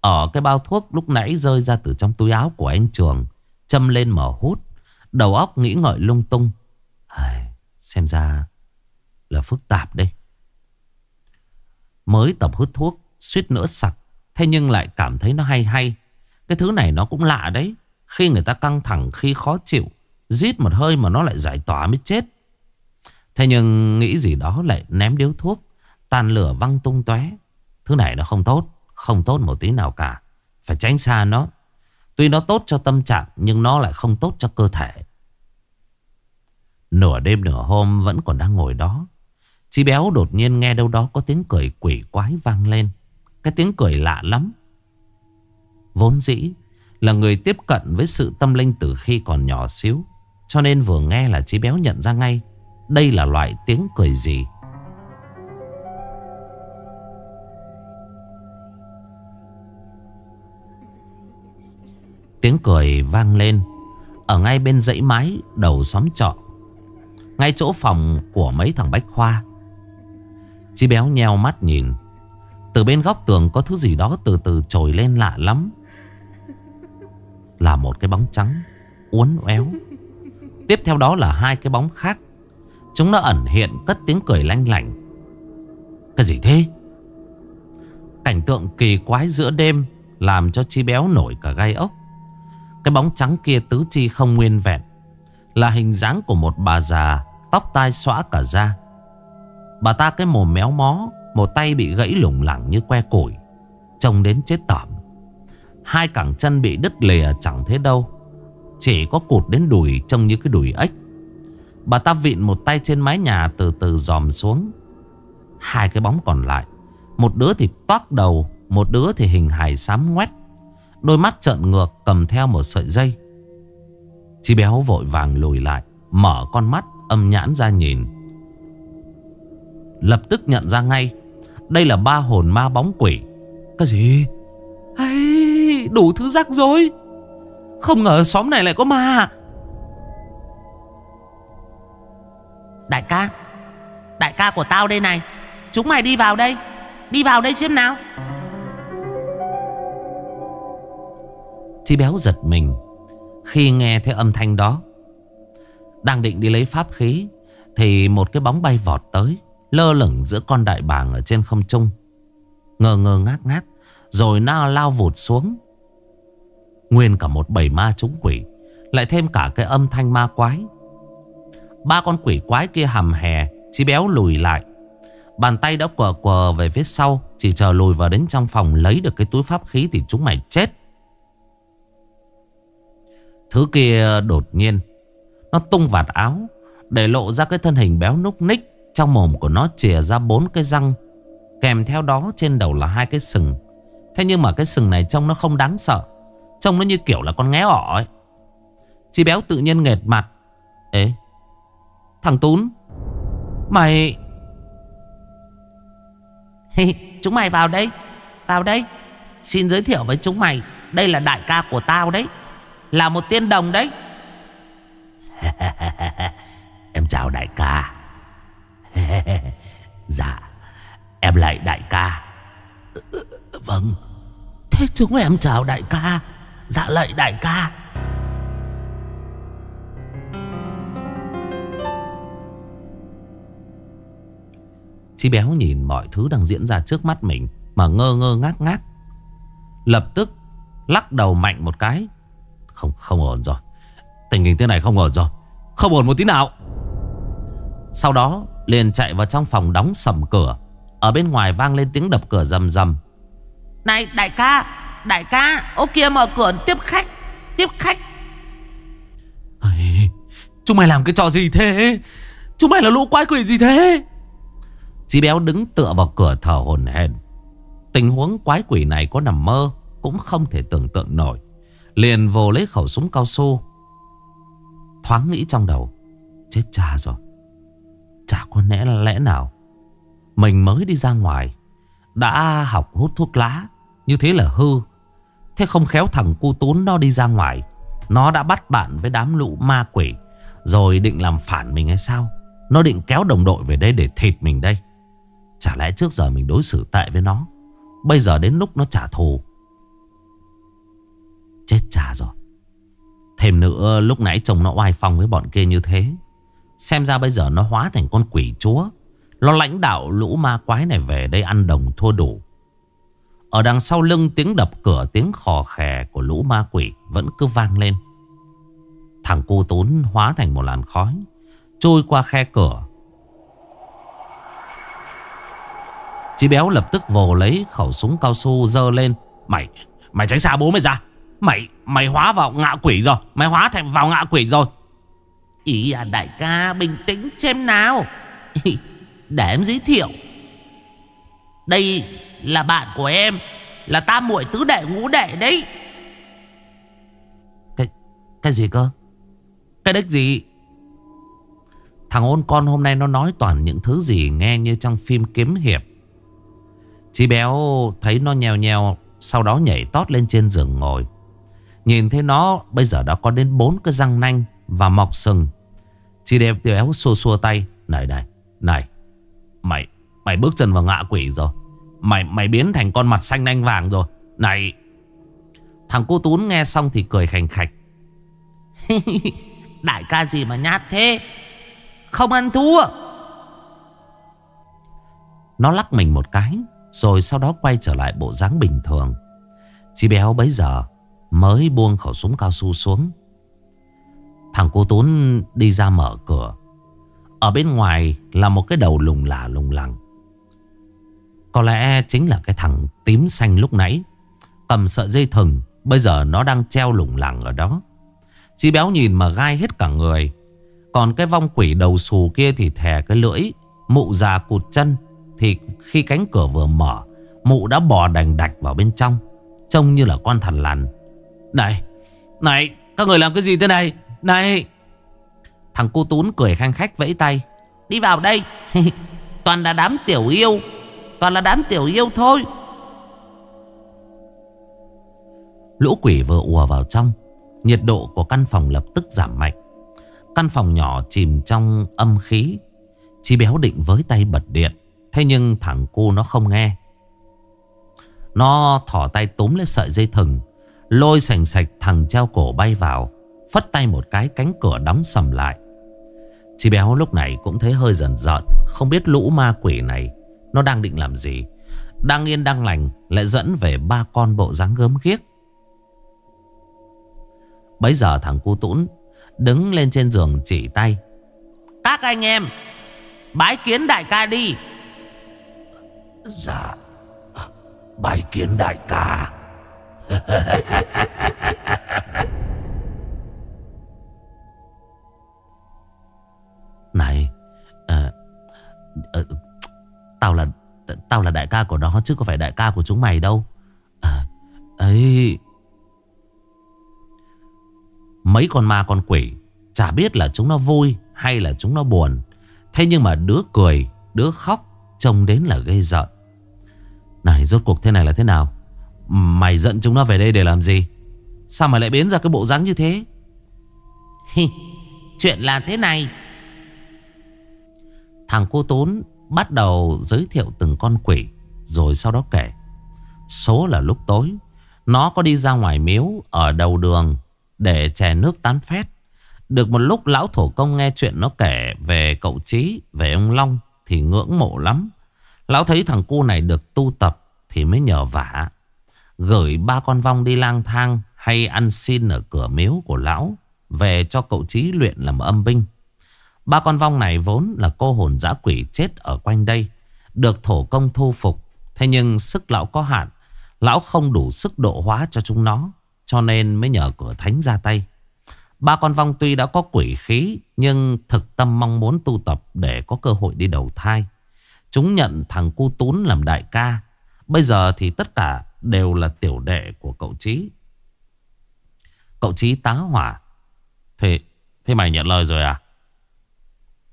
Ở cái bao thuốc lúc nãy rơi ra từ trong túi áo của anh Trường Châm lên mở hút. Đầu óc nghĩ ngợi lung tung. Ai, Xem ra là phức tạp đây Mới tập hút thuốc Suýt nữa sặc. Thế nhưng lại cảm thấy nó hay hay. Cái thứ này nó cũng lạ đấy. Khi người ta căng thẳng khi khó chịu Rít một hơi mà nó lại giải tỏa mới chết. Thế nhưng nghĩ gì đó lại ném điếu thuốc Tàn lửa văng tung tóe. Thứ này nó không tốt Không tốt một tí nào cả. Phải tránh xa nó. Tuy nó tốt cho tâm trạng, Nhưng nó lại không tốt cho cơ thể. Nửa đêm nửa hôm vẫn còn đang ngồi đó. Chị béo đột nhiên nghe đâu đó có tiếng cười quỷ quái vang lên. Cái tiếng cười lạ lắm. Vốn dĩ là người tiếp cận với sự tâm linh từ khi còn nhỏ xíu, Cho nên vừa nghe là chí béo nhận ra ngay Đây là loại tiếng cười gì. Tiếng cười vang lên. Ở ngay bên dãy mái đầu xóm trọ, Ngay chỗ phòng của mấy thằng Bách Khoa. Chi béo nheo mắt nhìn. Từ bên góc tường có thứ gì đó từ từ trồi lên lạ lắm. Là một cái bóng trắng, Uốn éo. Tiếp theo đó là hai cái bóng khác. Chúng nó ẩn hiện cất tiếng cười lanh lảnh. Cái gì thế? Cảnh tượng kỳ quái giữa đêm Làm cho chi béo nổi cả gai ốc cái bóng trắng kia tứ chi không nguyên vẹn, Là hình dáng của một bà già, Tóc tai xõa cả da. Bà ta cái mồm méo mó, Một tay bị gãy lủng lẳng như que củi, Trông đến chết tỏm Hai cẳng chân bị đứt lìa chẳng thế đâu, Chỉ có cụt đến đùi Trông như cái đùi ếch. Bà ta vịn một tay trên mái nhà Từ từ dòm xuống. Hai cái bóng còn lại, Một đứa thì toát đầu, Một đứa thì hình hài xám ngoét. Đôi mắt trợn ngược cầm theo một sợi dây. Chi béo vội vàng lùi lại Mở con mắt âm nhãn ra nhìn. Lập tức nhận ra ngay Đây là ba hồn ma bóng quỷ. Cái gì? Hey, Đủ thứ rắc rối. Không ngờ xóm này lại có ma. Đại ca Đại ca của tao đây này. Chúng mày đi vào đây. Đi vào đây xem nào. Chi béo giật mình Khi nghe thấy âm thanh đó. Đang định đi lấy pháp khí, Thì một cái bóng bay vọt tới, Lơ lửng giữa con đại bàng ở trên không trung. Ngờ ngờ ngác ngác, Rồi nó lao vụt xuống. Nguyên cả một bầy ma trúng quỷ, Lại thêm cả cái âm thanh ma quái. Ba con quỷ quái kia hầm hè Chi béo lùi lại. Bàn tay đã quờ quờ về phía sau, Chỉ chờ lùi vào đến trong phòng Lấy được cái túi pháp khí thì chúng mày chết. Thứ kia đột nhiên. Nó tung vạt áo, Để lộ ra cái thân hình béo núc ních. Trong mồm của nó chìa ra bốn cái răng, Kèm theo đó trên đầu là hai cái sừng. Thế nhưng mà cái sừng này trông nó không đáng sợ, Trông nó như kiểu là con ngé ỏ ấy. Chị béo tự nhiên nghệt mặt. Ê, Thằng Tún, Mày [LAUGHS] Chúng mày vào đây Vào đây. Xin giới thiệu với chúng mày, Đây là đại ca của tao đấy. Là một tiên đồng đấy. [LAUGHS] Em chào đại ca. [LAUGHS] Dạ Em lại đại ca. [LAUGHS] Vâng. Thế chúng em chào đại ca. Dạ lạy đại ca. Chi béo nhìn mọi thứ đang diễn ra trước mắt mình Mà ngơ ngơ ngác ngác. Lập tức lắc đầu mạnh một cái Không không ổn rồi. Tình hình thế này không ổn rồi. Không ổn một tí nào. Sau đó liền chạy vào trong phòng đóng sầm cửa. Ở bên ngoài vang lên tiếng đập cửa rầm rầm. Này đại ca Đại ca Ô kia mở cửa tiếp khách Tiếp khách. Ây, Chúng mày làm cái trò gì thế? Chúng mày là lũ quái quỷ gì thế? Chí béo đứng tựa vào cửa thở hổn hển. Tình huống quái quỷ này có nằm mơ Cũng không thể tưởng tượng nổi Liền vồ lấy khẩu súng cao su. Thoáng nghĩ trong đầu, Chết cha rồi. Chả có lẽ là lẽ nào Mình mới đi ra ngoài, Đã học hút thuốc lá, Như thế là hư. Thế không khéo thằng cu tún nó đi ra ngoài, Nó đã bắt bạn với đám lũ ma quỷ, Rồi định làm phản mình hay sao? Nó định kéo đồng đội về đây để thịt mình đây. Chả lẽ trước giờ mình đối xử tệ với nó, Bây giờ đến lúc nó trả thù Chết cha rồi. Thêm nữa lúc nãy chồng nó oai phong với bọn kia như thế. Xem ra bây giờ nó hóa thành con quỷ chúa. Nó lãnh đạo lũ ma quái này về đây ăn đồng thua đủ. Ở đằng sau lưng tiếng đập cửa tiếng khò khè của lũ ma quỷ vẫn cứ vang lên. Thằng cô tốn hóa thành một làn khói Trôi qua khe cửa. Chí béo lập tức vồ lấy khẩu súng cao su dơ lên. Mày, mày tránh xa bố mày ra. Mày, mày hóa vào ngạ quỷ rồi. Mày hóa thành vào ngạ quỷ rồi. Ý à đại ca bình tĩnh xem nào. [LAUGHS] Để em giới thiệu. Đây là bạn của em Là tam muội tứ đệ ngũ đệ đấy. Cái, cái gì cơ? Cái đếch gì? Thằng ôn con hôm nay nó nói toàn những thứ gì Nghe như trong phim kiếm hiệp. Chí béo thấy nó nheo nheo Sau đó nhảy tót lên trên giường ngồi Nhìn thấy nó bây giờ đã có đến bốn cái răng nanh Và mọc sừng. Chí đẹp béo xua xua tay. Này này này Mày mày bước chân vào ngạ quỷ rồi. Mày mày biến thành con mặt xanh nanh vàng rồi. Này. Thằng cô Tún nghe xong thì cười khành khạch. [LAUGHS] Đại ca gì mà nhát thế? Không ăn thua Nó lắc mình một cái Rồi sau đó quay trở lại bộ dáng bình thường. Chị béo bấy giờ Mới buông khẩu súng cao su xuống. Thằng cô Tún đi ra mở cửa. Ở bên ngoài là một cái đầu lùng lả lùng lẳng Có lẽ chính là cái thằng tím xanh lúc nãy. Cầm sợi dây thừng, Bây giờ nó đang treo lủng lẳng ở đó. Chị béo nhìn mà gai hết cả người. Còn cái vong quỷ đầu xù kia thì thè cái lưỡi, Mụ già cụt chân. Thì khi cánh cửa vừa mở, Mụ đã bò đành đạch vào bên trong, Trông như là con thằn lằn. Này Này, các người làm cái gì thế này? Này, Thằng cô Tún cười khanh khách vẫy tay. Đi vào đây. [LAUGHS] Toàn là đám tiểu yêu. Toàn là đám tiểu yêu thôi. Lũ quỷ vừa ùa vào trong. Nhiệt độ của căn phòng lập tức giảm mạnh. Căn phòng nhỏ chìm trong âm khí. Chi béo định với tay bật điện. Thế nhưng thằng cu nó không nghe. Nó thỏ tay túm lấy sợi dây thừng. Lôi sành sạch thằng treo cổ bay vào, Phất tay một cái cánh cửa đóng sầm lại. Chị béo lúc này cũng thấy hơi dần dợn Không biết lũ ma quỷ này Nó đang định làm gì. Đang yên đang lành, Lại dẫn về ba con bộ dáng gớm ghiếc. Bấy giờ thằng cu tũn Đứng lên trên giường chỉ tay. Các anh em, Bái kiến đại ca đi. Dạ Bái kiến đại ca. Này à, à, Tao là Tao là đại ca của nó chứ có phải đại ca của chúng mày đâu. À, ấy Mấy con ma con quỷ Chả biết là chúng nó vui hay là chúng nó buồn. Thế nhưng mà đứa cười Đứa khóc Trông đến là gây giận Này rốt cuộc thế này là thế nào? Mày dẫn chúng nó về đây để làm gì? Sao mày lại biến ra cái bộ dáng như thế? Hi, Chuyện là thế này. Thằng cô Tốn bắt đầu giới thiệu từng con quỷ Rồi sau đó kể. Số là lúc tối Nó có đi ra ngoài miếu Ở đầu đường Để chè nước tán phét. Được một lúc lão thổ công nghe chuyện nó kể Về cậu Trí Về ông Long Thì ngưỡng mộ lắm. Lão thấy thằng cu này được tu tập Thì mới nhờ vả. Gửi ba con vong đi lang thang Hay ăn xin ở cửa miếu của lão, Về cho cậu Trí luyện làm âm binh. Ba con vong này vốn là cô hồn dã quỷ chết ở quanh đây, Được thổ công thu phục. Thế nhưng sức lão có hạn, Lão không đủ sức độ hóa cho chúng nó, Cho nên mới nhờ cửa thánh ra tay. Ba con vong tuy đã có quỷ khí, Nhưng thực tâm mong muốn tu tập Để có cơ hội đi đầu thai. Chúng nhận thằng cu tún làm đại ca. Bây giờ thì tất cả đều là tiểu đệ của cậu Trí Cậu Trí tá hỏa. Thế, thế mày nhận lời rồi à?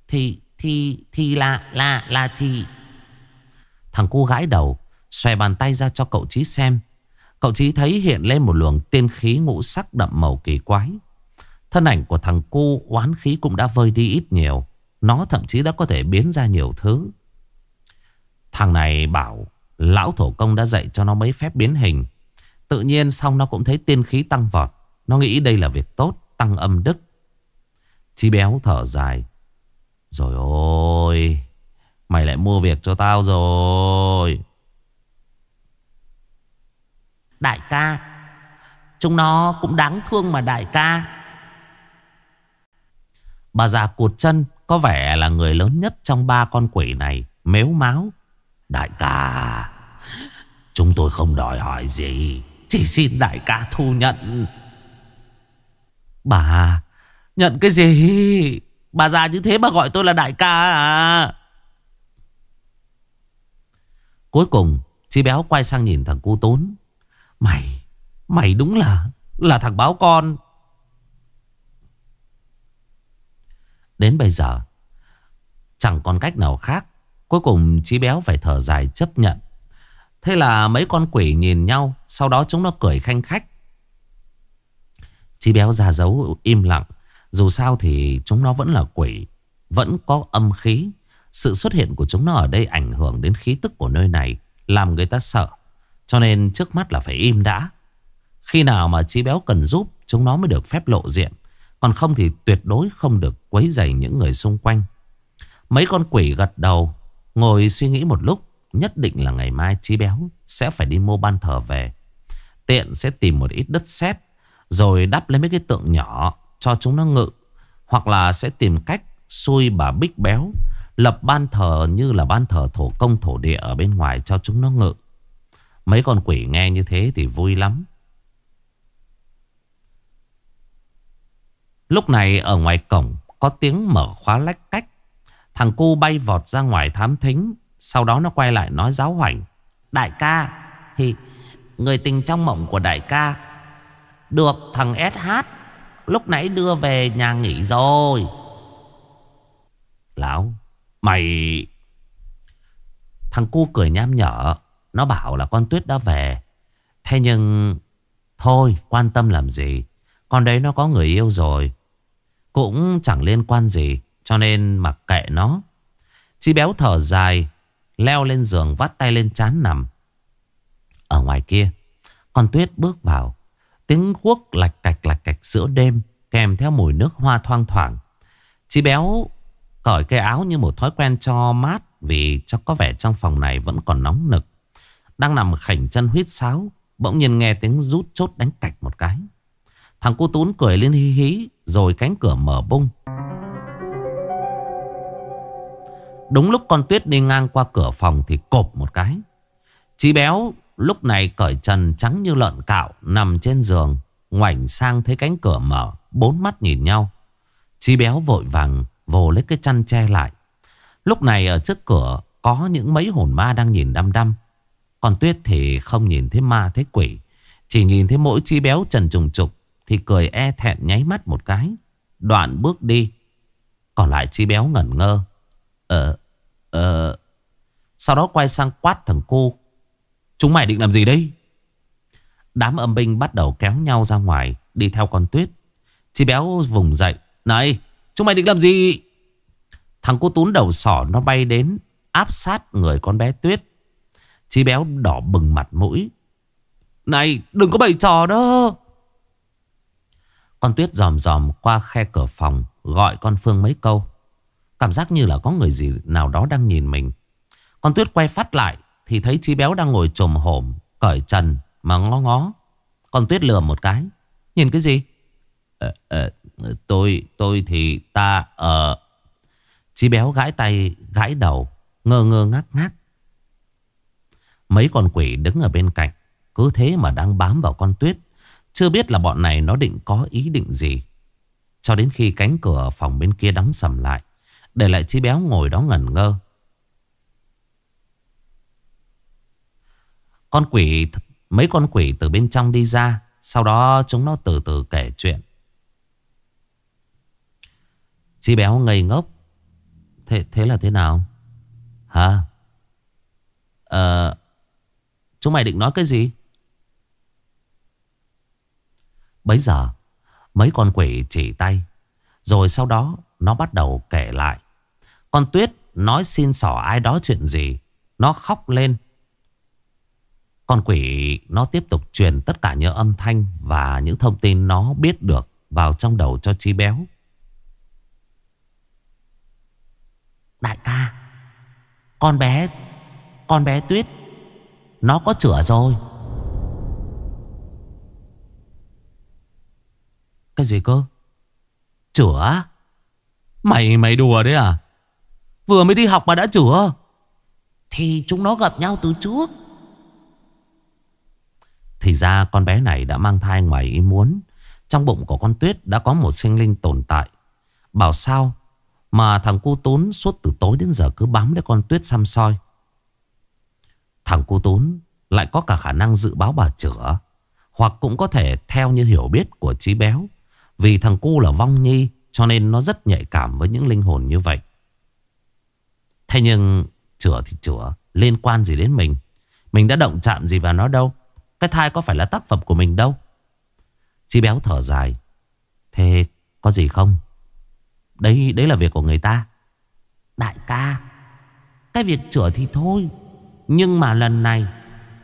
Thì, thì, thì là, là, là thì. Thằng cu gãi đầu Xòe bàn tay ra cho cậu Chí xem. Cậu Chí thấy hiện lên một luồng tiên khí ngũ sắc đậm màu kỳ quái. Thân ảnh của thằng cu oán khí cũng đã vơi đi ít nhiều. Nó thậm chí đã có thể biến ra nhiều thứ. Thằng này bảo Lão thổ công đã dạy cho nó mấy phép biến hình. Tự nhiên xong nó cũng thấy tiên khí tăng vọt. Nó nghĩ đây là việc tốt Tăng âm đức. Chí béo thở dài. Rồi ôi Mày lại mua việc cho tao rồi. Đại ca Chúng nó cũng đáng thương mà đại ca. Bà già cụt chân Có vẻ là người lớn nhất trong ba con quỷ này Mếu máu Đại ca. Chúng tôi không đòi hỏi gì. Chỉ xin đại ca thu nhận. Bà, Nhận cái gì? Bà già như thế mà gọi tôi là đại ca à? Cuối cùng Chi béo quay sang nhìn thằng cu tốn. Mày Mày đúng là Là thằng báo con. Đến bây giờ, Chẳng còn cách nào khác Cuối cùng Chí béo phải thở dài chấp nhận. Thế là mấy con quỷ nhìn nhau, Sau đó chúng nó cười khanh khách. Chí béo ra dấu im lặng. Dù sao thì chúng nó vẫn là quỷ, Vẫn có âm khí. Sự xuất hiện của chúng nó ở đây ảnh hưởng đến khí tức của nơi này, Làm người ta sợ. Cho nên trước mắt là phải im đã. Khi nào mà chí béo cần giúp, Chúng nó mới được phép lộ diện. Còn không thì tuyệt đối không được quấy rầy những người xung quanh. Mấy con quỷ gật đầu Ngồi suy nghĩ một lúc, Nhất định là ngày mai Chí Béo Sẽ phải đi mua ban thờ về. Tiện sẽ tìm một ít đất sét, Rồi đắp lên mấy cái tượng nhỏ Cho chúng nó ngự, Hoặc là sẽ tìm cách xui bà Bích Béo, Lập ban thờ như là ban thờ thổ công thổ địa Ở bên ngoài cho chúng nó ngự. Mấy con quỷ nghe như thế thì vui lắm. Lúc này ở ngoài cổng Có tiếng mở khóa lách cách. Thằng cu bay vọt ra ngoài thám thính, Sau đó nó quay lại nói giáo hoảnh Đại ca Thì người tình trong mộng của đại ca. Được, thằng SH Lúc nãy đưa về nhà nghỉ rồi. Lão, Mày Thằng cu cười nham nhở, Nó bảo là con Tuyết đã về. Thế nhưng, Thôi, quan tâm làm gì? Con đấy nó có người yêu rồi. Cũng chẳng liên quan gì cho nên mặc kệ nó. Chi béo thở dài, Leo lên giường, vắt tay lên chán nằm. Ở ngoài kia, Con tuyết bước vào. Tiếng guốc lạch cạch lạch cạch giữa đêm, Kèm theo mùi nước hoa thoang thoảng. Chi béo cởi cái áo như một thói quen cho mát Vì cho có vẻ trong phòng này vẫn còn nóng nực. Đang nằm khảnh chân huyết sáo, Bỗng nhiên nghe tiếng rút chốt đánh cạch một cái. Thằng cô Tún cười lên hí hí, Rồi cánh cửa mở bung. Đúng lúc con tuyết đi ngang qua cửa phòng thì cộp một cái. Chí béo lúc này cởi trần trắng như lợn cạo nằm trên giường. Ngoảnh sang thấy cánh cửa mở, bốn mắt nhìn nhau. Chí béo vội vàng vồ lấy cái chăn che lại. Lúc này ở trước cửa có những mấy hồn ma đang nhìn đăm đăm. Còn tuyết thì không nhìn thấy ma thấy quỷ. Chỉ nhìn thấy mỗi chi béo trần trùng trục thì cười e thẹn nháy mắt một cái. Đoạn bước đi. Còn lại chi béo ngẩn ngơ. Ờ, Ờ... Sau đó quay sang quát thằng cô. Chúng mày định làm gì đây? Đám âm binh bắt đầu kéo nhau ra ngoài, Đi theo con tuyết. Chị béo vùng dậy. Này, chúng mày định làm gì? Thằng cô tún đầu sỏ nó bay đến, Áp sát người con bé tuyết. Chị béo đỏ bừng mặt mũi. Này, đừng có bày trò đó. Con tuyết dòm dòm qua khe cửa phòng, Gọi con Phương mấy câu. Cảm giác như là có người gì nào đó đang nhìn mình. Con tuyết quay phát lại Thì thấy Chí béo đang ngồi trồm hổm Cởi trần mà ngó ngó. Con tuyết lừa một cái. Nhìn cái gì? À, à, Tôi tôi thì ta à... Chí béo gãi tay gãi đầu Ngơ ngơ ngác ngác. Mấy con quỷ đứng ở bên cạnh Cứ thế mà đang bám vào con tuyết. Chưa biết là bọn này nó định có ý định gì. Cho đến khi cánh cửa phòng bên kia đóng sầm lại để lại chí béo ngồi đó ngẩn ngơ. Con quỷ Mấy con quỷ từ bên trong đi ra Sau đó chúng nó từ từ kể chuyện. Chí béo ngây ngốc. Thế, thế là thế nào? Hả? Ờ Chúng mày định nói cái gì? Bấy giờ Mấy con quỷ chỉ tay Rồi sau đó nó bắt đầu kể lại. Con Tuyết nói xin xỏ ai đó chuyện gì. Nó khóc lên. Con quỷ, nó tiếp tục truyền tất cả những âm thanh Và những thông tin nó biết được Vào trong đầu cho Chi Béo. Đại ca, Con bé Con bé Tuyết, Nó có chữa rồi. Cái gì cơ? Chữa? Mày mày đùa đấy à? Vừa mới đi học mà đã chữa Thì chúng nó gặp nhau từ trước Thì ra con bé này đã mang thai ngoài ý muốn Trong bụng của con Tuyết đã có một sinh linh tồn tại Bảo sao mà thằng cu tốn suốt từ tối đến giờ cứ bám lấy con tuyết xăm soi. Thằng cu tốn lại có cả khả năng dự báo bà chữa. Hoặc cũng có thể theo như hiểu biết của trí béo. Vì thằng cu là vong nhi cho nên nó rất nhạy cảm với những linh hồn như vậy. Thế nhưng chữa thì chữa, liên quan gì đến mình? Mình đã động chạm gì vào nó đâu? Cái thai có phải là tác phẩm của mình đâu? Chi béo thở dài. Thế có gì không? Đấy đấy là việc của người ta Đại ca Cái việc chữa thì thôi Nhưng mà lần này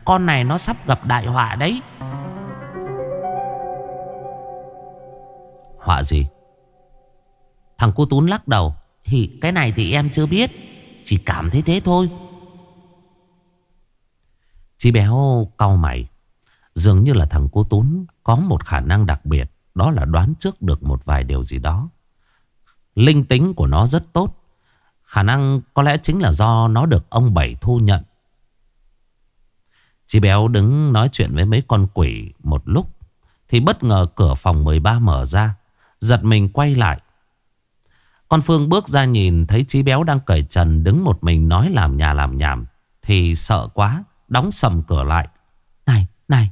Con này nó sắp gặp đại họa đấy Họa gì Thằng cô Tún lắc đầu Thì cái này thì em chưa biết chỉ cảm thấy thế thôi Chí béo cau mày Dường như là thằng cô Tún Có một khả năng đặc biệt, Đó là đoán trước được một vài điều gì đó Linh tính của nó rất tốt. Khả năng có lẽ chính là do nó được ông Bảy thu nhận. Chị béo đứng nói chuyện với mấy con quỷ một lúc. Thì bất ngờ cửa phòng 13 mở ra. Giật mình quay lại. Con Phương bước ra nhìn thấy Chí béo đang cởi trần đứng một mình nói làm nhà làm nhảm. Thì sợ quá, đóng sầm cửa lại. Này, này,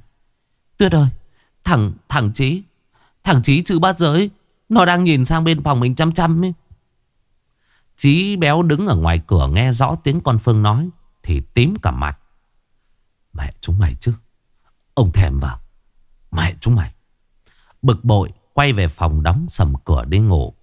Tuyết ơi, thằng, thằng Chí, thằng Chí chữ bát giới, nó đang nhìn sang bên phòng mình chăm chăm ấy. Chí béo đứng ở ngoài cửa nghe rõ tiếng con Phương nói. Thì tím cả mặt. Mẹ chúng mày chứ. Ông thèm vào. Mẹ chúng mày. Bực bội quay về phòng đóng sầm cửa đi ngủ.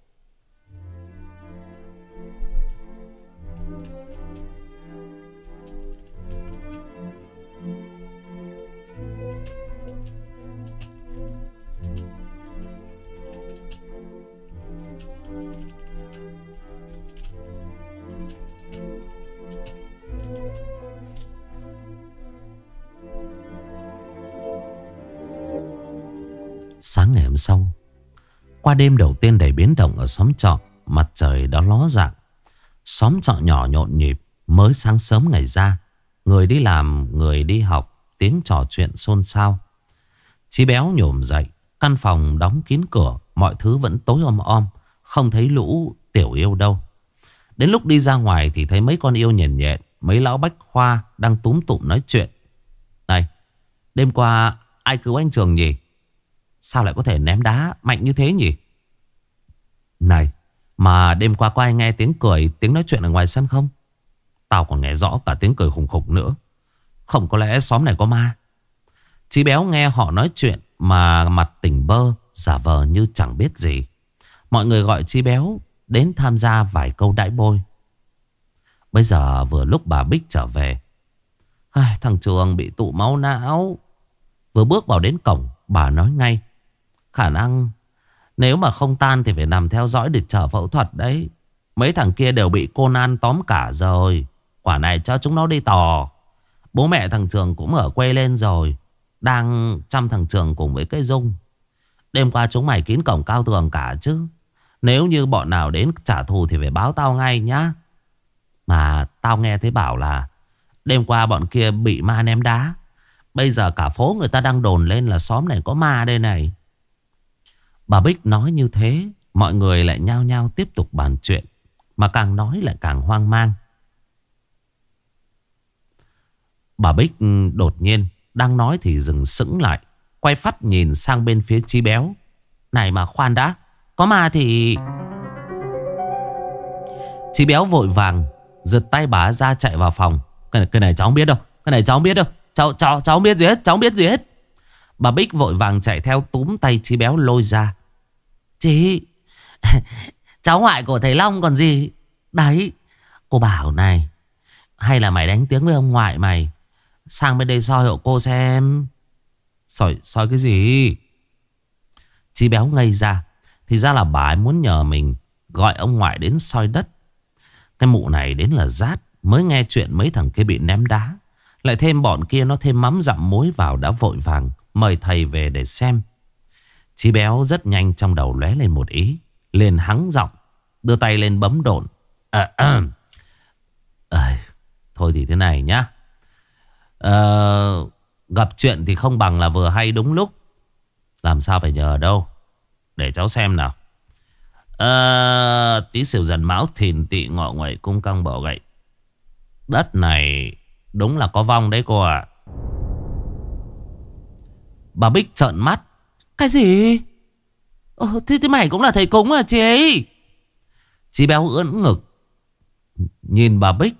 Sáng ngày hôm sau Qua đêm đầu tiên đầy biến động ở xóm trọ Mặt trời đã ló dạng. Xóm trọ nhỏ nhộn nhịp Mới sáng sớm ngày ra Người đi làm, người đi học Tiếng trò chuyện xôn xao. Chí béo nhổm dậy Căn phòng đóng kín cửa Mọi thứ vẫn tối om om Không thấy lũ tiểu yêu đâu. Đến lúc đi ra ngoài thì thấy mấy con yêu nhện nhện Mấy lão bách khoa đang túm tụm nói chuyện. Này Đêm qua ai cứu anh Trường nhỉ? Sao lại có thể ném đá mạnh như thế nhỉ? Này, mà đêm qua có ai nghe tiếng cười, tiếng nói chuyện ở ngoài sân không? Tao còn nghe rõ cả tiếng cười khủng khủng nữa. Không có lẽ xóm này có ma. Chí béo nghe họ nói chuyện mà mặt tỉnh bơ, giả vờ như chẳng biết gì. Mọi người gọi Chí béo đến tham gia vài câu đãi bôi. Bây giờ vừa lúc bà Bích trở về. Ai, thằng Trường bị tụ máu não. Vừa bước vào đến cổng, bà nói ngay. Khả năng nếu mà không tan thì phải nằm theo dõi để chờ phẫu thuật đấy. Mấy thằng kia đều bị Conan tóm cả rồi. Quả này cho chúng nó đi tò. Bố mẹ thằng Trường cũng ở quê lên rồi. Đang chăm thằng Trường cùng với cái Dung. Đêm qua chúng mày kín cổng cao tường cả chứ. Nếu như bọn nào đến trả thù thì phải báo tao ngay nhá. Mà tao nghe thấy bảo là đêm qua bọn kia bị ma ném đá. Bây giờ cả phố người ta đang đồn lên là xóm này có ma đây này. Bà Bích nói như thế, mọi người lại nhao nhao tiếp tục bàn chuyện. Mà càng nói lại càng hoang mang. Bà Bích ừ, đột nhiên đang nói thì dừng sững lại. Quay phát nhìn sang bên phía Chí Béo. Này mà khoan đã, có ma thì... Chí Béo vội vàng, giật tay bà ra chạy vào phòng. Cái này, cái này cháu không biết đâu, cái này cháu không biết đâu. Cháu, cháu, cháu không biết gì hết, cháu không biết gì hết. Bà Bích vội vàng chạy theo túm tay Chí Béo lôi ra. Chị, [LAUGHS] cháu ngoại của thầy Long còn gì? Đấy, cô bảo này, hay là mày đánh tiếng với ông ngoại mày. Sang bên đây soi hộ cô xem. Soi, soi cái gì? Chí Béo ngây ra. Thì ra là bà ấy muốn nhờ mình gọi ông ngoại đến soi đất. Cái mụ này đến là rát. Mới nghe chuyện mấy thằng kia bị ném đá. Lại thêm bọn kia nó thêm mắm dặm muối vào đã vội vàng. Mời thầy về để xem. Chí béo rất nhanh trong đầu lóe lên một ý Liền hắng giọng Đưa tay lên bấm độn. À, à. À, Thôi thì thế này nhá. À, Gặp chuyện thì không bằng là vừa hay đúng lúc. Làm sao phải nhờ đâu? Để cháu xem nào. À, Tí xỉu dần máu thìn tị ngọ ngoại cung căng bỏ gậy. Đất này đúng là có vong đấy cô ạ. Bà Bích trợn mắt. Cái gì? Ờ, thế, thế mày cũng là thầy cúng à chị ấy? Chị béo ưỡn ngực. Nhìn bà Bích.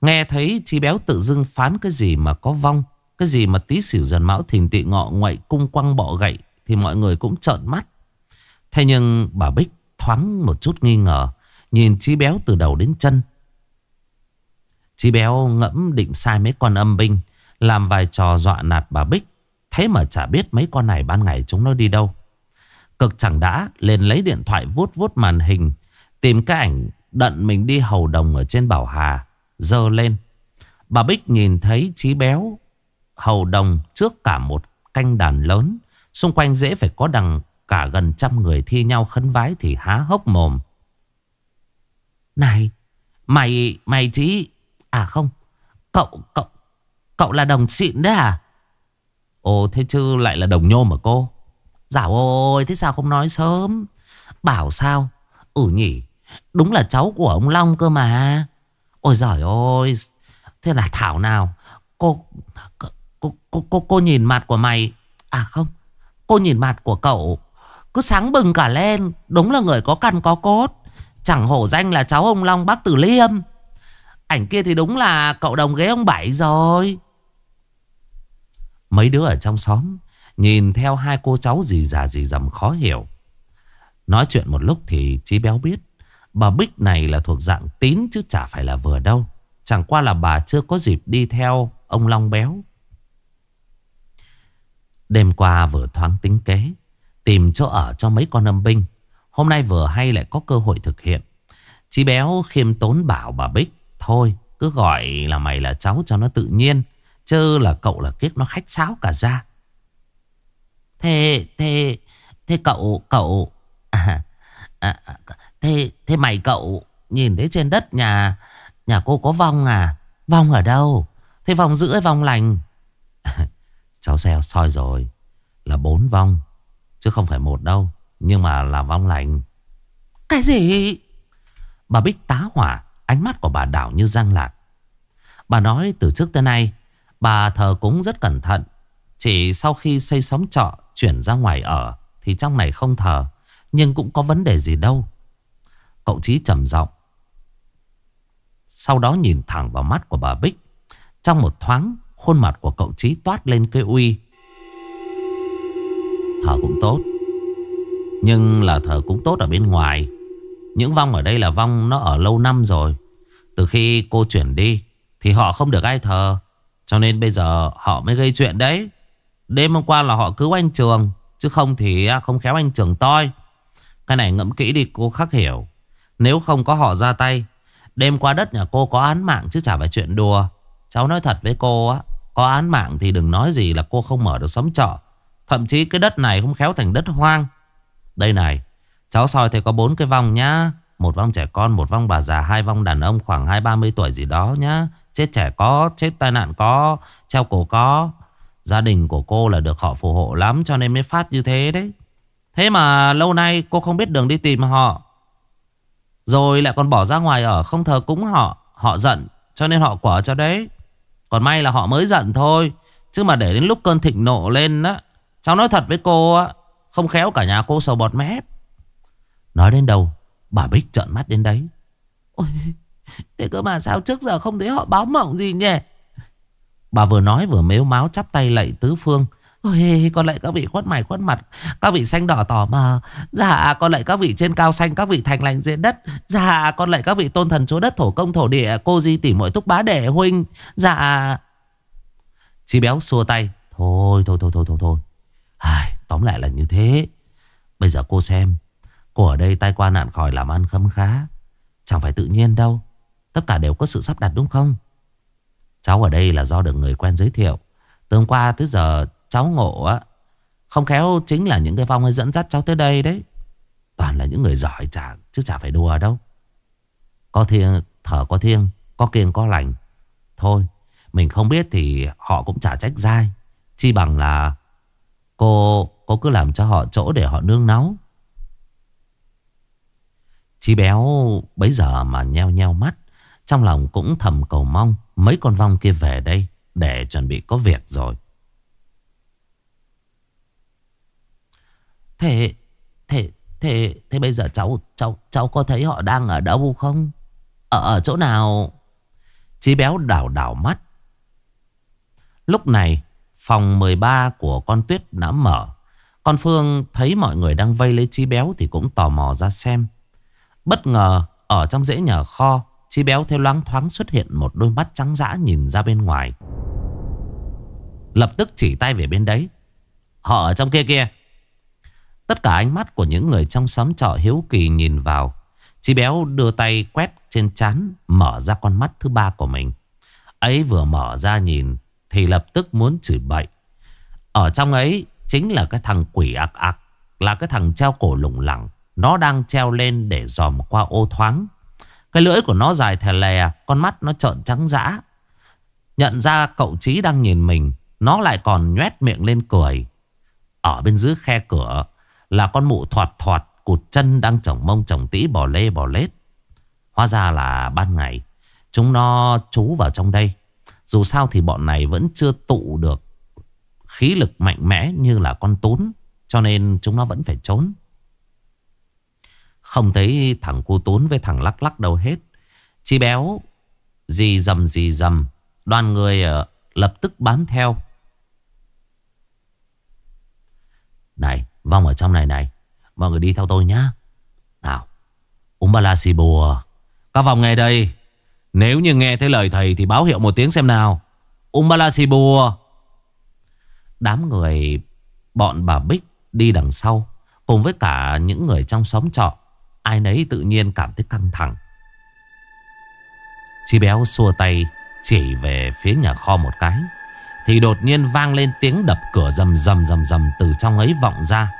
Nghe thấy chị béo tự dưng phán cái gì mà có vong. Cái gì mà tí xỉu dần mão thình tị ngọ ngoại cung quăng bọ gậy. Thì mọi người cũng trợn mắt. Thế nhưng bà Bích thoáng một chút nghi ngờ. Nhìn chị béo từ đầu đến chân. Chị béo ngẫm định sai mấy con âm binh. Làm vài trò dọa nạt bà Bích. Thế mà chả biết mấy con này ban ngày chúng nó đi đâu. Cực chẳng đã lên lấy điện thoại vuốt vuốt màn hình Tìm cái ảnh đận mình đi hầu đồng ở trên bảo hà Dơ lên. Bà Bích nhìn thấy trí béo Hầu đồng trước cả một canh đàn lớn Xung quanh dễ phải có đằng cả gần trăm người thi nhau khấn vái thì há hốc mồm. Này Mày, mày trí À không Cậu, cậu, cậu là đồng xịn đấy à? Ồ thế chứ lại là đồng nhôm mà cô? Dạo ôi thế sao không nói sớm? Bảo sao? Ừ nhỉ Đúng là cháu của ông Long cơ mà. Ôi giời ơi Thế là Thảo nào? Cô cô, cô, cô, cô nhìn mặt của mày. À không Cô nhìn mặt của cậu. Cứ sáng bừng cả lên Đúng là người có căn có cốt. Chẳng hổ danh là cháu ông Long bác Tử Liêm. Ảnh kia thì đúng là cậu đồng ghế ông Bảy rồi. Mấy đứa ở trong xóm Nhìn theo hai cô cháu gì già gì dầm khó hiểu. Nói chuyện một lúc thì Chí Béo biết Bà Bích này là thuộc dạng tín chứ chả phải là vừa đâu. Chẳng qua là bà chưa có dịp đi theo ông Long Béo. Đêm qua vừa thoáng tính kế, Tìm chỗ ở cho mấy con âm binh. Hôm nay vừa hay lại có cơ hội thực hiện. Chí Béo khiêm tốn bảo bà Bích, Thôi, cứ gọi là mày là cháu cho nó tự nhiên. Chứ là cậu là kiếp nó khách sáo cả ra. Thế Thế Thế cậu Cậu à, à, Thế Thế mày cậu Nhìn thấy trên đất nhà Nhà cô có vong à? Vong ở đâu? Thế vong giữ hay vong lành? [LAUGHS] Cháu xe soi rồi Là bốn vong Chứ không phải một đâu Nhưng mà là vong lành. Cái gì? Bà Bích tá hỏa Ánh mắt của bà đảo như răng lạc. Bà nói từ trước tới nay Bà thờ cúng rất cẩn thận. Chỉ sau khi xây xóm trọ, Chuyển ra ngoài ở, Thì trong này không thờ, Nhưng cũng có vấn đề gì đâu. Cậu Chí trầm giọng. Sau đó nhìn thẳng vào mắt của bà Bích, Trong một thoáng, Khuôn mặt của cậu Chí toát lên cái uy. Thờ cũng tốt, Nhưng là thờ cũng tốt ở bên ngoài. Những vong ở đây là vong nó ở lâu năm rồi. Từ khi cô chuyển đi, Thì họ không được ai thờ. Cho nên bây giờ họ mới gây chuyện đấy. Đêm hôm qua là họ cứu anh Trường Chứ không thì à, không khéo anh Trường toi. Cái này ngẫm kỹ đi cô khắc hiểu. Nếu không có họ ra tay Đêm qua đất nhà cô có án mạng chứ chả phải chuyện đùa. Cháu nói thật với cô á Có án mạng thì đừng nói gì là cô không mở được xóm trọ. Thậm chí cái đất này không khéo thành đất hoang. Đây này Cháu soi thấy có bốn cái vong nhá. Một vong trẻ con, một vong bà già Hai vong đàn ông khoảng hai ba mươi tuổi gì đó nhá. Chết trẻ có, chết tai nạn có Treo cổ có. Gia đình của cô là được họ phù hộ lắm Cho nên mới phát như thế đấy. Thế mà lâu nay cô không biết đường đi tìm họ. Rồi lại còn bỏ ra ngoài ở Không thờ cúng họ. Họ giận cho nên họ quả cho đấy. Còn may là họ mới giận thôi Chứ mà để đến lúc cơn thịnh nộ lên á Cháu nói thật với cô á Không khéo cả nhà cô sầu bọt mép. Nói đến đâu Bà Bích trợn mắt đến đấy. Ôi Thế cơ mà sao trước giờ không thấy họ báo mộng gì nhỉ? Bà vừa nói vừa mếu máu chắp tay lạy tứ phương. Ôi con lại các vị khuất mày khuất mặt. Các vị xanh đỏ tỏ mờ Dạ con lại các vị trên cao xanh Các vị thành lành dưới đất. Dạ con lại các vị tôn thần chúa đất thổ công thổ địa Cô di tỉ mỗi túc bá đệ huynh. Dạ. Chi béo xua tay. Thôi thôi thôi thôi thôi thôi. Ai, Tóm lại là như thế. Bây giờ cô xem. Cô ở đây tay qua nạn khỏi làm ăn khấm khá. Chẳng phải tự nhiên đâu. Tất cả đều có sự sắp đặt đúng không? Cháu ở đây là do được người quen giới thiệu. Từ hôm qua tới giờ cháu ngộ á Không khéo chính là những cái vong ấy dẫn dắt cháu tới đây đấy. Toàn là những người giỏi chả, chứ chả phải đùa đâu. Có thiêng, thở có thiêng Có kiêng có lành. Thôi mình không biết thì họ cũng chả trách dai. Chi bằng là Cô cô cứ làm cho họ chỗ để họ nương náu. Chi béo bấy giờ mà nheo nheo mắt. Trong lòng cũng thầm cầu mong Mấy con vong kia về đây Để chuẩn bị có việc rồi. Thế Thế Thế Thế bây giờ cháu Cháu cháu có thấy họ đang ở đâu không? Ở, ở chỗ nào? Chí béo đảo đảo mắt. Lúc này Phòng 13 của con Tuyết đã mở. Con Phương thấy mọi người đang vây lấy Chí béo Thì cũng tò mò ra xem. Bất ngờ Ở trong dễ nhà kho Chí béo theo loáng thoáng xuất hiện Một đôi mắt trắng dã nhìn ra bên ngoài Lập tức chỉ tay về bên đấy Họ ở trong kia kia Tất cả ánh mắt của những người trong xóm trọ hiếu kỳ nhìn vào. Chí béo đưa tay quét trên chán mở ra con mắt thứ ba của mình. Ấy vừa mở ra nhìn thì lập tức muốn chửi bậy. Ở trong ấy chính là cái thằng quỷ ạc ạc, là cái thằng treo cổ lủng lẳng. Nó đang treo lên để dòm qua ô thoáng. Cái lưỡi của nó dài thè lè, con mắt nó trợn trắng dã. Nhận ra cậu Trí đang nhìn mình, nó lại còn nhoét miệng lên cười. Ở bên dưới khe cửa là con mụ thoạt thoạt cụt chân đang chồng mông chồng tĩ bò lê bò lết. Hóa ra là ban ngày chúng nó trú vào trong đây. Dù sao thì bọn này vẫn chưa tụ được khí lực mạnh mẽ như là con tún. Cho nên chúng nó vẫn phải trốn. Không thấy thằng cu tún với thằng lắc lắc đâu hết. Chi béo gì dầm gì dầm. Đoàn người ờ, lập tức bám theo. Này, Vong ở trong này này, Mọi người đi theo tôi nhá Nào Umbala si bùa Các vòng nghe đây, Nếu như nghe thấy lời thầy thì báo hiệu một tiếng xem nào Umbala si bùa Đám người, Bọn bà Bích đi đằng sau, Cùng với cả những người trong xóm trọ Ai nấy tự nhiên cảm thấy căng thẳng. Chi béo xua tay, Chỉ về phía nhà kho một cái, Thì đột nhiên vang lên tiếng đập cửa rầm rầm rầm rầm Từ trong ấy vọng ra.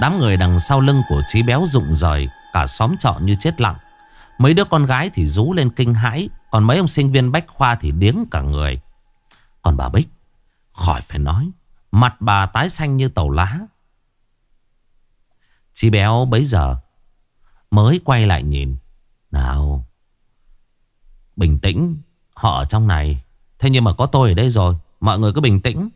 Đám người đằng sau lưng của Chí Béo rụng rời, Cả xóm trọ như chết lặng. Mấy đứa con gái thì rú lên kinh hãi, Còn mấy ông sinh viên bách khoa thì điếng cả người. Còn bà Bích, Khỏi phải nói, Mặt bà tái xanh như tàu lá. Chí Béo bấy giờ Mới quay lại nhìn. Nào, Bình tĩnh, Họ ở trong này. Thế nhưng mà có tôi ở đây rồi, Mọi người cứ bình tĩnh.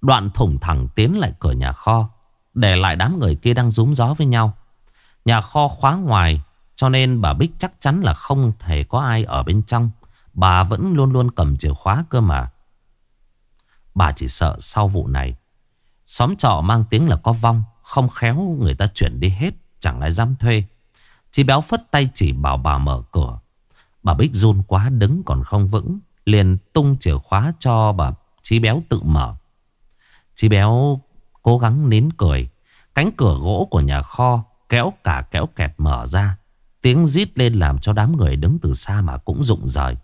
Đoạn thủng thẳng tiến lại cửa nhà kho, để lại đám người kia đang rúm gió với nhau. Nhà kho khóa ngoài, Cho nên bà Bích chắc chắn là không thể có ai ở bên trong. Bà vẫn luôn luôn cầm chìa khóa cơ mà. Bà chỉ sợ sau vụ này, Xóm trọ mang tiếng là có vong. Không khéo người ta chuyển đi hết, Chẳng ai dám thuê. Chị béo phất tay chỉ bảo bà mở cửa. Bà Bích run quá đứng còn không vững, Liền tung chìa khóa cho bà Chí béo tự mở. Chí béo cố gắng nín cười. Cánh cửa gỗ của nhà kho Kéo cả kéo kẹt mở ra. Tiếng rít lên làm cho đám người đứng từ xa mà cũng rụng rời.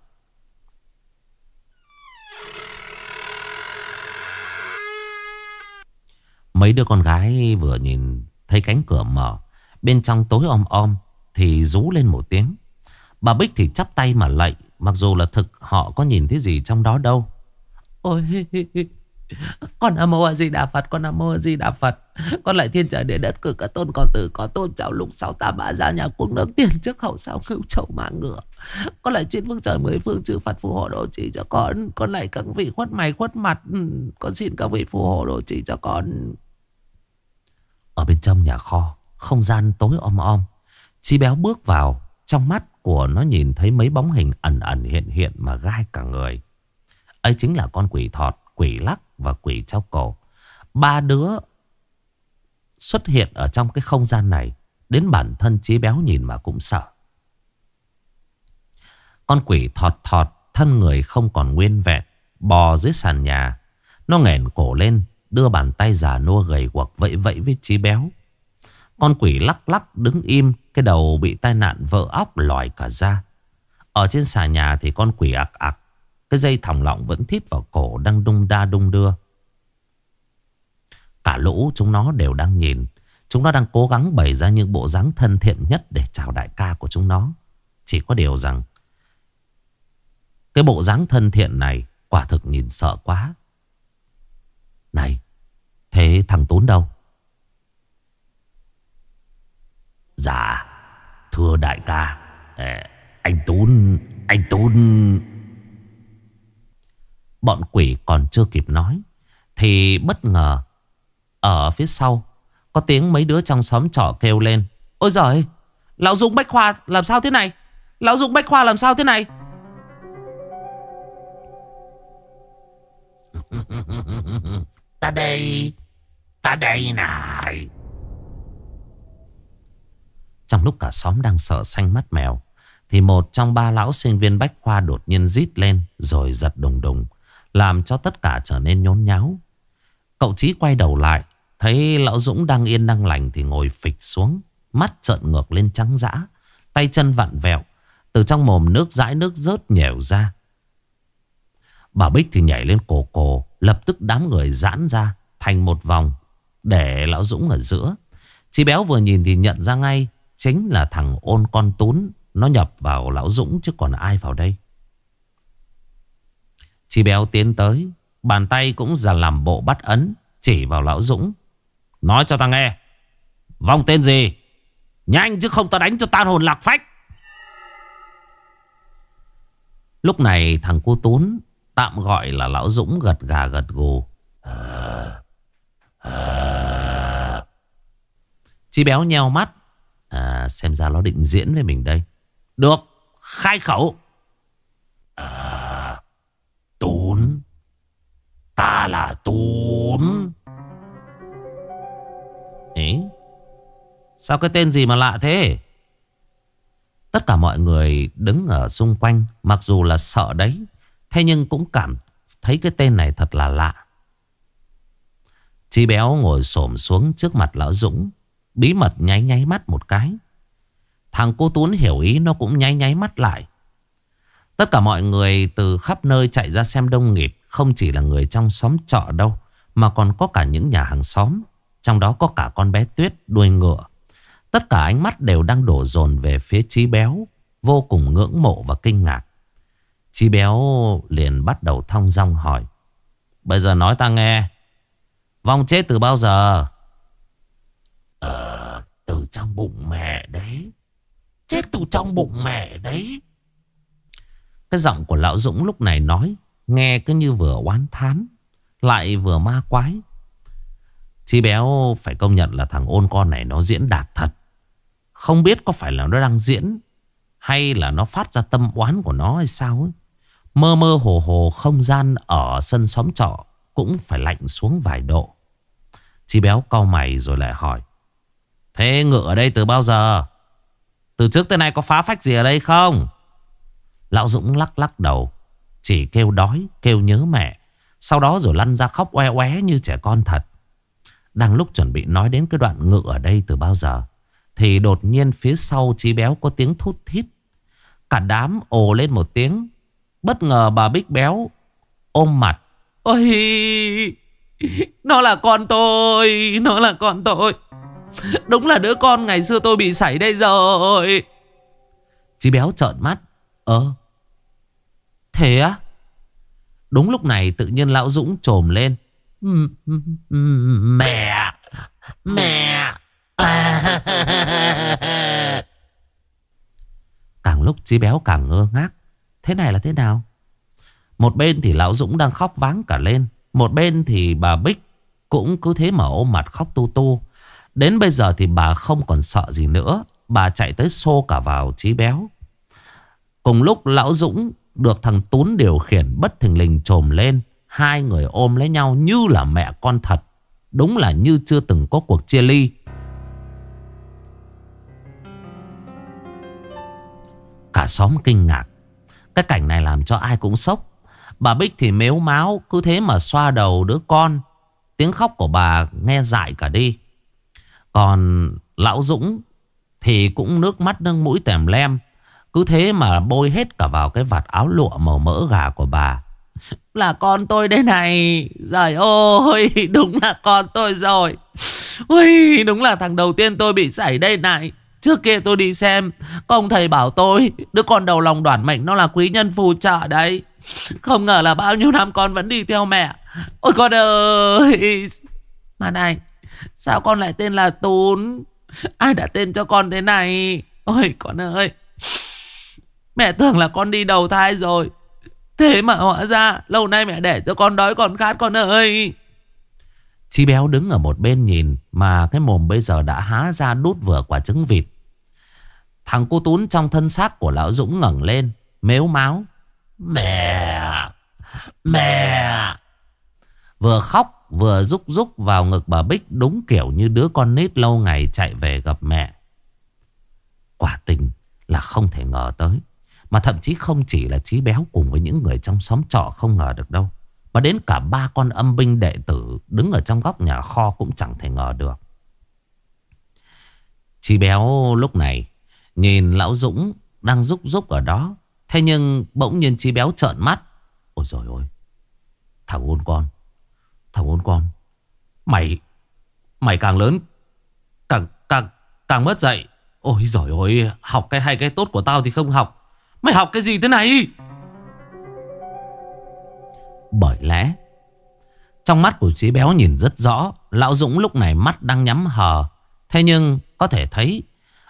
Mấy đứa con gái vừa nhìn thấy cánh cửa mở, Bên trong tối om om Thì rú lên một tiếng. Bà Bích thì chắp tay mà lạy, Mặc dù là thực họ có nhìn thấy gì trong đó đâu. Ôi, [LAUGHS] Con Nam Mô A Di Đà Phật, Con Nam Mô A Di Đà Phật. Con lại thiên trời địa đất, cử cả tôn con tử, Có tôn cháu lúc sáu tám bà ra nhà cuồng nước, tiền trước, hậu sau ngưu chậu mã ngựa. Con lại trên phương trời mười phương, chư Phật phù hộ độ trì cho con. Con lại các vị khuất mày, khuất mặt. Ừ, con xin các vị phù hộ độ trì cho con. Ở bên trong nhà kho Không gian tối om om Chi béo bước vào Trong mắt của nó nhìn thấy mấy bóng hình ẩn ẩn hiện hiện mà gai cả người ấy chính là con quỷ thọt quỷ lắc và quỷ trao cổ. Ba đứa xuất hiện ở trong cái không gian này. Đến bản thân chí béo nhìn mà cũng sợ. Con quỷ thọt thọt, thân người không còn nguyên vẹn, bò dưới sàn nhà. Nó nghẹn cổ lên, đưa bàn tay già nua gầy quặc vẫy vẫy với chí béo. Con quỷ lắc lắc đứng im, cái đầu bị tai nạn vỡ óc lòi cả ra. Ở trên xà nhà thì con quỷ ạc ạc cái dây thòng lọng vẫn thít vào cổ đang đung đa đung đưa. Cả lũ chúng nó đều đang nhìn. Chúng nó đang cố gắng bày ra những bộ dáng thân thiện nhất để chào đại ca của chúng nó. Chỉ có điều rằng cái bộ dáng thân thiện này quả thực nhìn sợ quá. Này, thế thằng Tún đâu? Dạ, thưa đại ca, anh Tún, anh Tún... Bọn quỷ còn chưa kịp nói Thì bất ngờ Ở phía sau Có tiếng mấy đứa trong xóm trọ kêu lên. Ôi giời Lão Dũng Bách Khoa làm sao thế này? Lão Dũng Bách Khoa làm sao thế này? Ta đây Ta đây này. Trong lúc cả xóm đang sợ xanh mắt mèo, Thì một trong ba lão sinh viên Bách Khoa đột nhiên rít lên, Rồi giật đùng đùng, làm cho tất cả trở nên nhốn nháo. Cậu Chí quay đầu lại, Thấy Lão Dũng đang yên đang lành Thì ngồi phịch xuống, Mắt trợn ngược lên trắng dã, Tay chân vặn vẹo, Từ trong mồm nước dãi nước rớt nhèo ra. Bà Bích thì nhảy lên cổ cổ, Lập tức đám người giãn ra Thành một vòng để Lão Dũng ở giữa. Chị béo vừa nhìn thì nhận ra ngay Chính là thằng ôn con tún, Nó nhập vào Lão Dũng chứ còn ai vào đây. Chị béo tiến tới, Bàn tay cũng ra làm bộ bắt ấn, Chỉ vào lão Dũng. Nói cho ta nghe, Vong tên gì? Nhanh chứ không ta đánh cho tan hồn lạc phách. Lúc này thằng cô Tún Tạm gọi là lão Dũng gật gà gật gù. Ờ, chi béo nheo mắt. À, Xem ra nó định diễn với mình đây. Được Khai khẩu. À Tún. Ta là Tún. Ý Sao cái tên gì mà lạ thế? Tất cả mọi người đứng ở xung quanh Mặc dù là sợ đấy Thế nhưng cũng cảm thấy cái tên này thật là lạ. Chi béo ngồi xổm xuống trước mặt lão Dũng, Bí mật nháy nháy mắt một cái. Thằng cô Tún hiểu ý nó cũng nháy nháy mắt lại. Tất cả mọi người từ khắp nơi chạy ra xem đông nghịt, Không chỉ là người trong xóm trọ đâu, Mà còn có cả những nhà hàng xóm, Trong đó có cả con bé Tuyết đuôi ngựa. Tất cả ánh mắt đều đang đổ dồn về phía Chí Béo, Vô cùng ngưỡng mộ và kinh ngạc. Chí Béo liền bắt đầu thong dong hỏi, Bây giờ nói ta nghe Vong chết từ bao giờ? Ờ Từ trong bụng mẹ đấy. Chết từ trong bụng mẹ đấy. Cái giọng của Lão Dũng lúc này nói Nghe cứ như vừa oán thán Lại vừa ma quái. Chí béo phải công nhận là thằng ôn con này nó diễn đạt thật. Không biết có phải là nó đang diễn Hay là nó phát ra tâm oán của nó hay sao ấy. Mơ mơ hồ hồ không gian ở sân xóm trọ cũng phải lạnh xuống vài độ. Chí béo cau mày rồi lại hỏi. Thế ngựa ở đây từ bao giờ? Từ trước tới nay có phá phách gì ở đây không? Lão Dũng lắc lắc đầu. Chỉ kêu đói, kêu nhớ mẹ. Sau đó rồi lăn ra khóc oe oé như trẻ con thật. Đang lúc chuẩn bị nói đến cái đoạn ngựa ở đây từ bao giờ. Thì đột nhiên phía sau chí béo có tiếng thút thít. Cả đám ồ lên một tiếng. Bất ngờ bà Bích béo ôm mặt. Ôi, [LAUGHS] nó là con tôi, nó là con tôi. Đúng là đứa con ngày xưa tôi bị xảy đây rồi. Chí béo trợn mắt. Ờ, thế á? Đúng lúc này tự nhiên lão Dũng trồm lên. Mẹ, mẹ. [LAUGHS] Càng lúc chí béo càng ngơ ngác. Thế này là thế nào? Một bên thì lão Dũng đang khóc váng cả lên. Một bên thì bà Bích cũng cứ thế mà ôm mặt khóc tu tu. Đến bây giờ thì bà không còn sợ gì nữa. Bà chạy tới xô cả vào trí béo. Cùng lúc lão Dũng được thằng Tún điều khiển bất thình lình trồm lên. Hai người ôm lấy nhau như là mẹ con thật. Đúng là như chưa từng có cuộc chia ly. Cả xóm kinh ngạc. Cái cảnh này làm cho ai cũng sốc. Bà Bích thì mếu máu cứ thế mà xoa đầu đứa con. Tiếng khóc của bà nghe dại cả đi. Còn lão Dũng thì cũng nước mắt nâng mũi tèm lem. Cứ thế mà bôi hết cả vào cái vạt áo lụa màu mỡ gà của bà. Là con tôi đây này. Trời ơi, đúng là con tôi rồi. Ui, đúng là thằng đầu tiên tôi bị xảy đây này. Trước kia tôi đi xem, có ông thầy bảo tôi, đứa con đầu lòng đoản mệnh nó là quý nhân phù trợ đấy. Không ngờ là bao nhiêu năm con vẫn đi theo mẹ. Ôi con ơi. Mà này, sao con lại tên là Tún? Ai đã tên cho con thế này? Ôi con ơi. Mẹ tưởng là con đi đầu thai rồi. Thế mà hóa ra lâu nay mẹ để cho con đói con khát con ơi. Chi béo đứng ở một bên nhìn mà cái mồm bây giờ đã há ra đút vừa quả trứng vịt. Thằng cô Tún trong thân xác của lão Dũng ngẩng lên, mếu máu. Mẹ, mẹ. Vừa khóc vừa rúc rúc vào ngực bà Bích đúng kiểu như đứa con nít lâu ngày chạy về gặp mẹ. Quả tình là không thể ngờ tới. Mà thậm chí không chỉ là trí béo cùng với những người trong xóm trọ không ngờ được đâu. Mà đến cả ba con âm binh đệ tử đứng ở trong góc nhà kho cũng chẳng thể ngờ được. Chí béo lúc này nhìn lão Dũng đang rúc rúc ở đó. Thế nhưng bỗng nhiên chí béo trợn mắt. Ôi trời ơi. Thằng ôn con. Thằng ôn con. Mày. Mày càng lớn. Càng, càng, càng mất dạy. Ôi giỏi ơi. Học cái hay cái tốt của tao thì không học. Mày học cái gì thế này? Bởi lẽ Trong mắt của chí béo nhìn rất rõ Lão Dũng lúc này mắt đang nhắm hờ Thế nhưng có thể thấy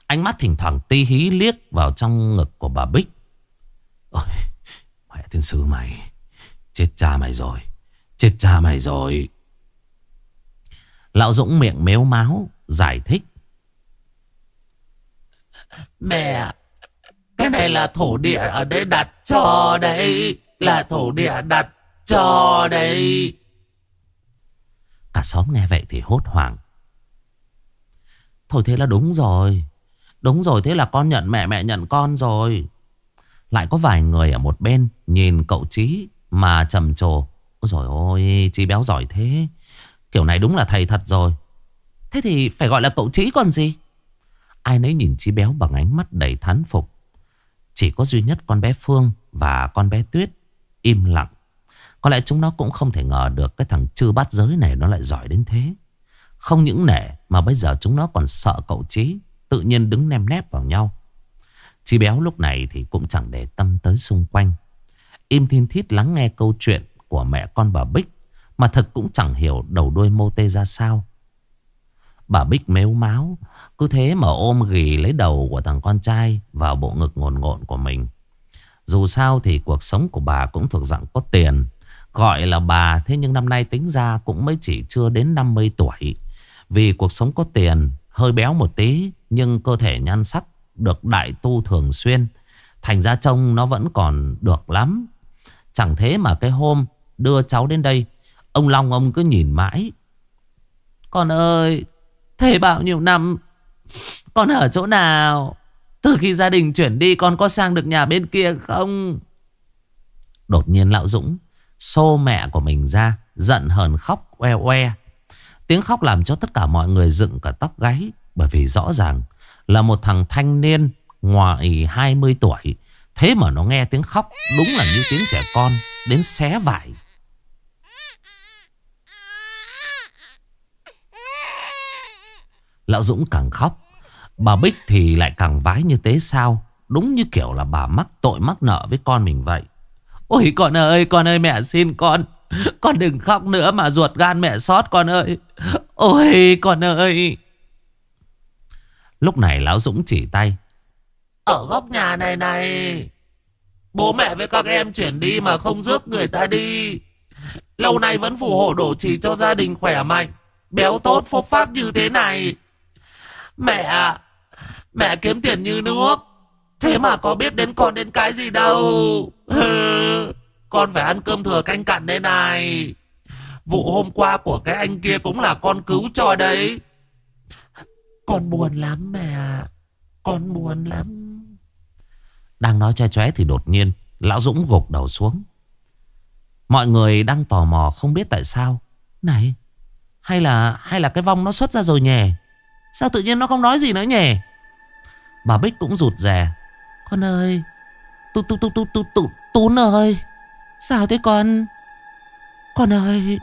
Ánh mắt thỉnh thoảng ti hí liếc vào trong ngực của bà Bích Ôi Mẹ thiên sư mày Chết cha mày rồi Chết cha mày rồi. Lão Dũng miệng mếu máu Giải thích. Mẹ Cái này là thổ địa ở đây đặt cho đấy Là thổ địa đặt cho đây. Cả xóm nghe vậy thì hốt hoảng. Thôi thế là đúng rồi Đúng rồi thế là con nhận mẹ mẹ nhận con rồi lại có vài người ở một bên Nhìn cậu Trí mà trầm trồ. Ôi dồi ôi Trí béo giỏi thế. Kiểu này đúng là thầy thật rồi. Thế thì phải gọi là cậu Trí còn gì? Ai nấy nhìn Trí béo bằng ánh mắt đầy thán phục. Chỉ có duy nhất con bé Phương Và con bé Tuyết Im lặng. Có lẽ chúng nó cũng không thể ngờ được Cái thằng chư bát giới này nó lại giỏi đến thế. Không những nể, Mà bây giờ chúng nó còn sợ cậu Trí Tự nhiên đứng nem nép vào nhau. Chi béo lúc này thì cũng chẳng để tâm tới xung quanh. Im thiên thít lắng nghe câu chuyện Của mẹ con bà Bích Mà thật cũng chẳng hiểu đầu đuôi mô tê ra sao. Bà Bích mếu máu Cứ thế mà ôm ghì lấy đầu của thằng con trai Vào bộ ngực ngồn ngộn của mình. Dù sao thì cuộc sống của bà cũng thuộc dạng có tiền Gọi là bà thế nhưng năm nay tính ra cũng mới chỉ chưa đến 50 tuổi. Vì cuộc sống có tiền, hơi béo một tí nhưng cơ thể nhan sắc được đại tu thường xuyên. Thành ra trông nó vẫn còn được lắm. Chẳng thế mà cái hôm đưa cháu đến đây, Ông Long ông cứ nhìn mãi Con ơi Thế bao nhiêu năm Con ở chỗ nào Từ khi gia đình chuyển đi con có sang được nhà bên kia không Đột nhiên Lão Dũng Xô mẹ của mình ra Giận hờn khóc oe oe Tiếng khóc làm cho tất cả mọi người dựng cả tóc gáy Bởi vì rõ ràng là một thằng thanh niên Ngoài 20 tuổi. Thế mà nó nghe tiếng khóc, Đúng là như tiếng trẻ con Đến xé vải. Lão Dũng càng khóc. Bà Bích thì lại càng vái như thế sao? Đúng như kiểu là bà mắc tội mắc nợ với con mình vậy. Ôi, con ơi con ơi, mẹ xin con. Con đừng khóc nữa mà ruột gan mẹ xót, con ơi. Ôi, con ơi. Lúc này Lão Dũng chỉ tay. Ở góc nhà này này, Bố mẹ với các em chuyển đi mà không rước người ta đi. Lâu nay vẫn phù hộ đổ trì cho gia đình khỏe mạnh, Béo tốt, phúc pháp như thế này. Mẹ Mẹ kiếm tiền như nước. Thế mà có biết đến con đến cái gì đâu. Con phải ăn cơm thừa canh cặn đây này. Vụ hôm qua của cái anh kia cũng là con cứu cho đấy. Con buồn lắm mẹ Con buồn lắm. Đang nói che chóe thì đột nhiên Lão Dũng gục đầu xuống. Mọi người đang tò mò không biết tại sao. Này Hay là hay là cái vong nó xuất ra rồi nhỉ? Sao tự nhiên nó không nói gì nữa nhỉ? Bà Bích cũng rụt rè. Con ơi Tu tu tu tu tu tu Tún ơi Sao thế con? Con ơi.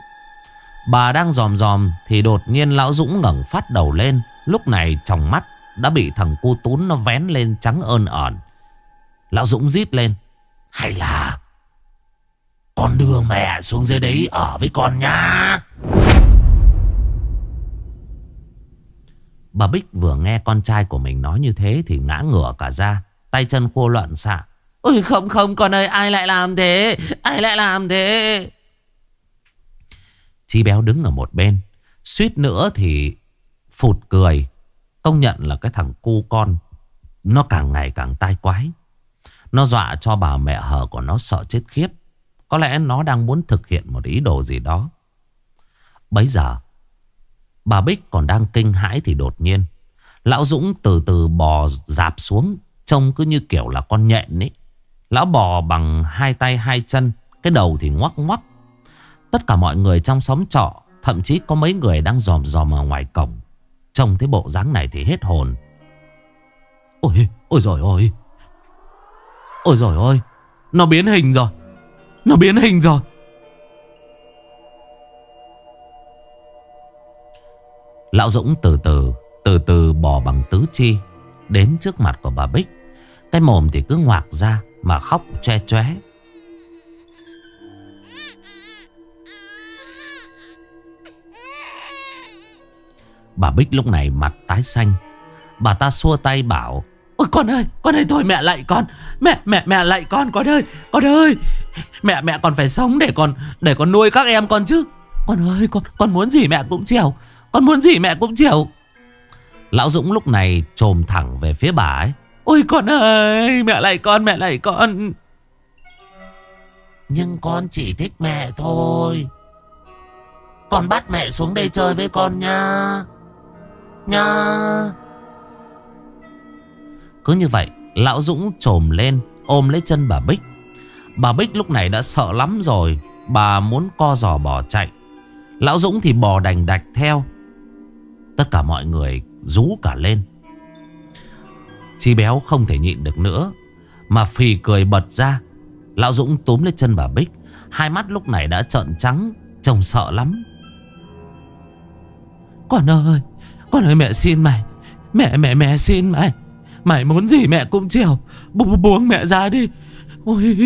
Bà đang dòm dòm Thì đột nhiên lão Dũng ngẩng phát đầu lên Lúc này trong mắt Đã bị thằng cu tún nó vén lên trắng ơn ẩn. Lão Dũng rít lên, Hay là Con đưa mẹ xuống dưới đấy ở với con nha Bà Bích vừa nghe con trai của mình nói như thế Thì ngã ngửa cả ra, Tay chân khô loạn xạ. Ôi, không không, con ơi, ai lại làm thế? Ai lại làm thế? Chi béo đứng ở một bên, Suýt nữa thì Phụt cười. Công nhận là cái thằng cu con. Nó càng ngày càng tai quái. Nó dọa cho bà mẹ hờ của nó sợ chết khiếp. Có lẽ nó đang muốn thực hiện một ý đồ gì đó. Bấy giờ, Bà Bích còn đang kinh hãi thì đột nhiên, Lão Dũng từ từ bò dạp xuống, Trông cứ như kiểu là con nhện ấy. Lão bò bằng hai tay hai chân, Cái đầu thì ngoắc ngoắc. Tất cả mọi người trong xóm trọ, Thậm chí có mấy người đang dòm dòm ở ngoài cổng. Trông thấy bộ dáng này thì hết hồn. Ôi, ôi rồi ôi Ôi rồi ôi Nó biến hình rồi. Nó biến hình rồi. Lão Dũng từ từ Từ từ bò bằng tứ chi Đến trước mặt của bà Bích. Cái mồm thì cứ ngoạc ra Mà khóc che chóe. Bà Bích lúc này mặt tái xanh. Bà ta xua tay bảo, Ôi, con ơi con ơi, thôi mẹ lại con. Mẹ mẹ mẹ lại con con ơi Con ơi. Mẹ mẹ còn phải sống để con Để con nuôi các em con chứ. Con ơi, con con muốn gì mẹ cũng chiều Con muốn gì mẹ cũng chiều Lão Dũng lúc này trồm thẳng về phía bà ấy. Ôi, con ơi, Mẹ lại con, mẹ lại con. Nhưng con chỉ thích mẹ thôi. Con bắt mẹ xuống đây chơi với con nha. Nha Cứ như vậy, Lão Dũng trồm lên, Ôm lấy chân bà Bích. Bà Bích lúc này đã sợ lắm rồi, Bà muốn co giò bỏ chạy. Lão Dũng thì bò đành đạch theo. Tất cả mọi người rú cả lên. Chi béo không thể nhịn được nữa, Mà phì cười bật ra. Lão Dũng túm lấy chân bà Bích, Hai mắt lúc này đã trợn trắng, Trông sợ lắm. Quả ơi! Con ơi mẹ xin mày. Mẹ mẹ mẹ xin mày. Mày muốn gì mẹ cũng chiều. Bu bu buông mẹ ra đi. Ôi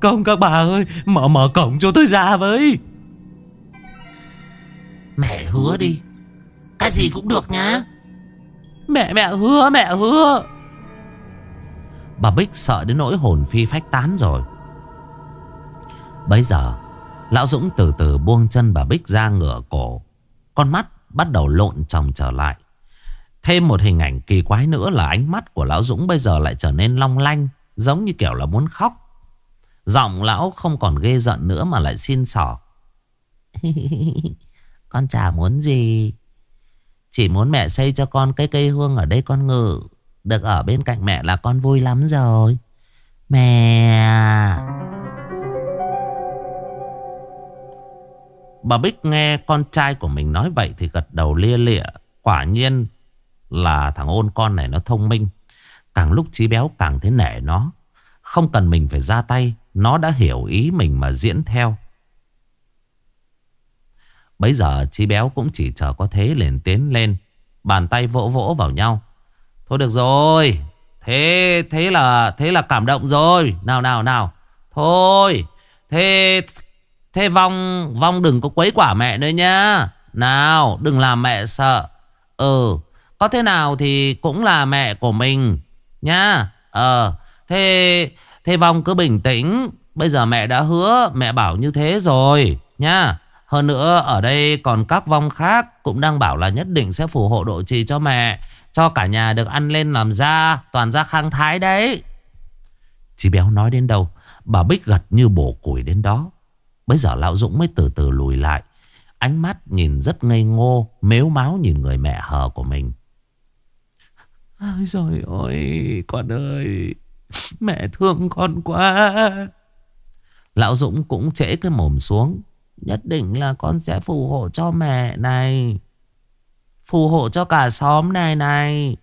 công các bà ơi. Mở mở cổng cho tôi ra với. Mẹ hứa đi. Cái gì cũng được nhá. Mẹ mẹ hứa mẹ hứa. Bà Bích sợ đến nỗi hồn phi phách tán rồi. Bây giờ Lão Dũng từ từ buông chân bà Bích ra ngửa cổ. Con mắt bắt đầu lộn chồng trở lại. Thêm một hình ảnh kỳ quái nữa là ánh mắt của Lão Dũng bây giờ lại trở nên long lanh, Giống như kiểu là muốn khóc. Giọng lão không còn ghê giận nữa mà lại xin sỏ. [LAUGHS] Con chả muốn gì. Chỉ muốn mẹ xây cho con cái cây hương ở đây con ngự. Được ở bên cạnh mẹ là con vui lắm rồi. Mẹ à. Bà Bích nghe con trai của mình nói vậy thì gật đầu lia lịa. Quả nhiên là thằng ôn con này nó thông minh. Càng lúc trí Béo càng thấy nể nó. Không cần mình phải ra tay. Nó đã hiểu ý mình mà diễn theo. Bây giờ trí Béo cũng chỉ chờ có thế liền tiến lên. Bàn tay vỗ vỗ vào nhau. Thôi được rồi. Thế thế là thế là cảm động rồi. Nào nào nào. Thôi. Thế thế vong vong đừng có quấy quả mẹ nữa nhá. Nào, đừng làm mẹ sợ. Ừ, có thế nào thì cũng là mẹ của mình nhá. Ờ, thế thế vong cứ bình tĩnh. Bây giờ mẹ đã hứa, mẹ bảo như thế rồi nhá. Hơn nữa ở đây còn các vong khác cũng đang bảo là nhất định sẽ phù hộ độ trì cho mẹ. Cho cả nhà được ăn lên làm ra, toàn ra khang thái đấy. Chị béo nói đến đâu, bà Bích gật như bổ củi đến đó. Bây giờ Lão Dũng mới từ từ lùi lại. Ánh mắt nhìn rất ngây ngô, mếu máu nhìn người mẹ hờ của mình. Ôi trời ơi, con ơi, mẹ thương con quá. Lão Dũng cũng trễ cái mồm xuống. Nhất định là con sẽ phù hộ cho mẹ này. Phù hộ cho cả xóm này này.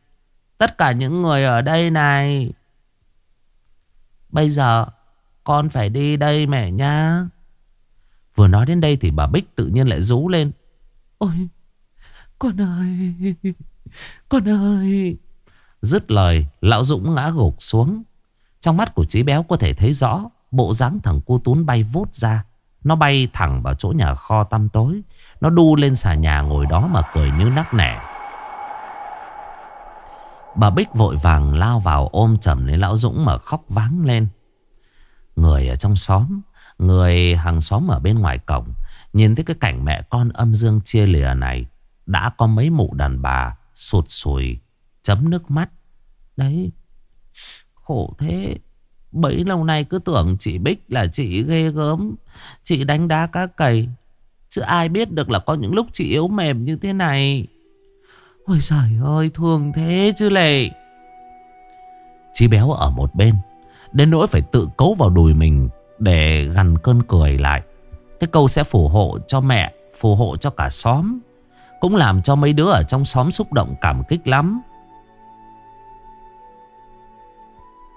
Tất cả những người ở đây này. Bây giờ con phải đi đây mẹ nhá. Vừa nói đến đây thì bà Bích tự nhiên lại rú lên. Ôi, con ơi, con ơi. Dứt lời, lão Dũng ngã gục xuống. Trong mắt của chí béo có thể thấy rõ bộ dáng thằng cu tún bay vút ra. Nó bay thẳng vào chỗ nhà kho tăm tối. Nó đu lên xà nhà ngồi đó mà cười như nắc nẻ. Bà Bích vội vàng lao vào ôm chầm lấy lão Dũng mà khóc váng lên. Người ở trong xóm Người hàng xóm ở bên ngoài cổng Nhìn thấy cái cảnh mẹ con âm dương chia lìa này, Đã có mấy mụ đàn bà Sụt sùi, Chấm nước mắt. Đấy, Khổ thế. Bấy lâu nay cứ tưởng chị Bích là chị ghê gớm, Chị đánh đá cá cầy, Chứ ai biết được là có những lúc chị yếu mềm như thế này. Ôi trời ơi, thương thế chứ lệ. Chị béo ở một bên, Đến nỗi phải tự cấu vào đùi mình để gằn cơn cười lại. Cái câu sẽ phù hộ cho mẹ, Phù hộ cho cả xóm, Cũng làm cho mấy đứa ở trong xóm xúc động cảm kích lắm.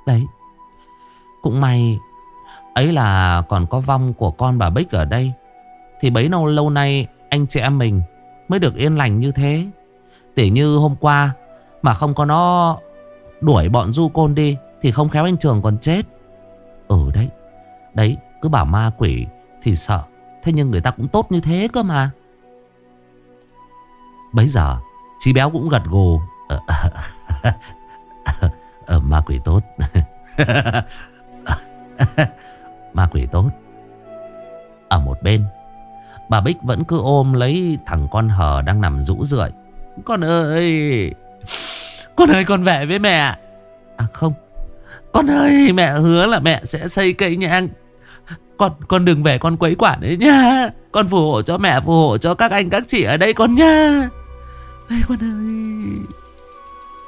Đấy, Cũng may, Ấy là còn có vong của con bà Bích ở đây. Thì bấy lâu lâu nay, Anh chị em mình Mới được yên lành như thế. Tỉ như hôm qua Mà không có nó Đuổi bọn du côn đi, Thì không khéo anh Trường còn chết. Ừ đấy. Đấy cứ bảo ma quỷ thì sợ. Thế nhưng người ta cũng tốt như thế cơ mà. Bấy giờ Chí béo cũng gật gù. Ờ, ờ, ờ, ờ Ma quỷ tốt. [LAUGHS] Ma quỷ tốt. Ở một bên Bà Bích vẫn cứ ôm lấy thằng con hờ đang nằm rũ rượi. Con ơi! Con ơi con về với mẹ. À không. Con ơi mẹ hứa là mẹ sẽ xây cây nhang con con đừng về con quấy quản đấy nha Con phù hộ cho mẹ, phù hộ cho các anh, các chị ở đây con nha Ê, con ơi.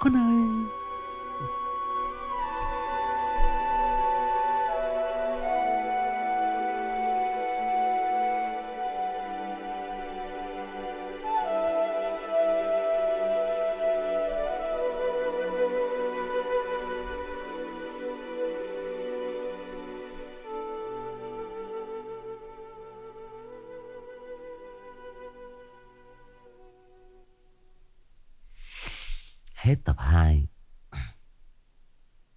Con ơi. Hết tập 2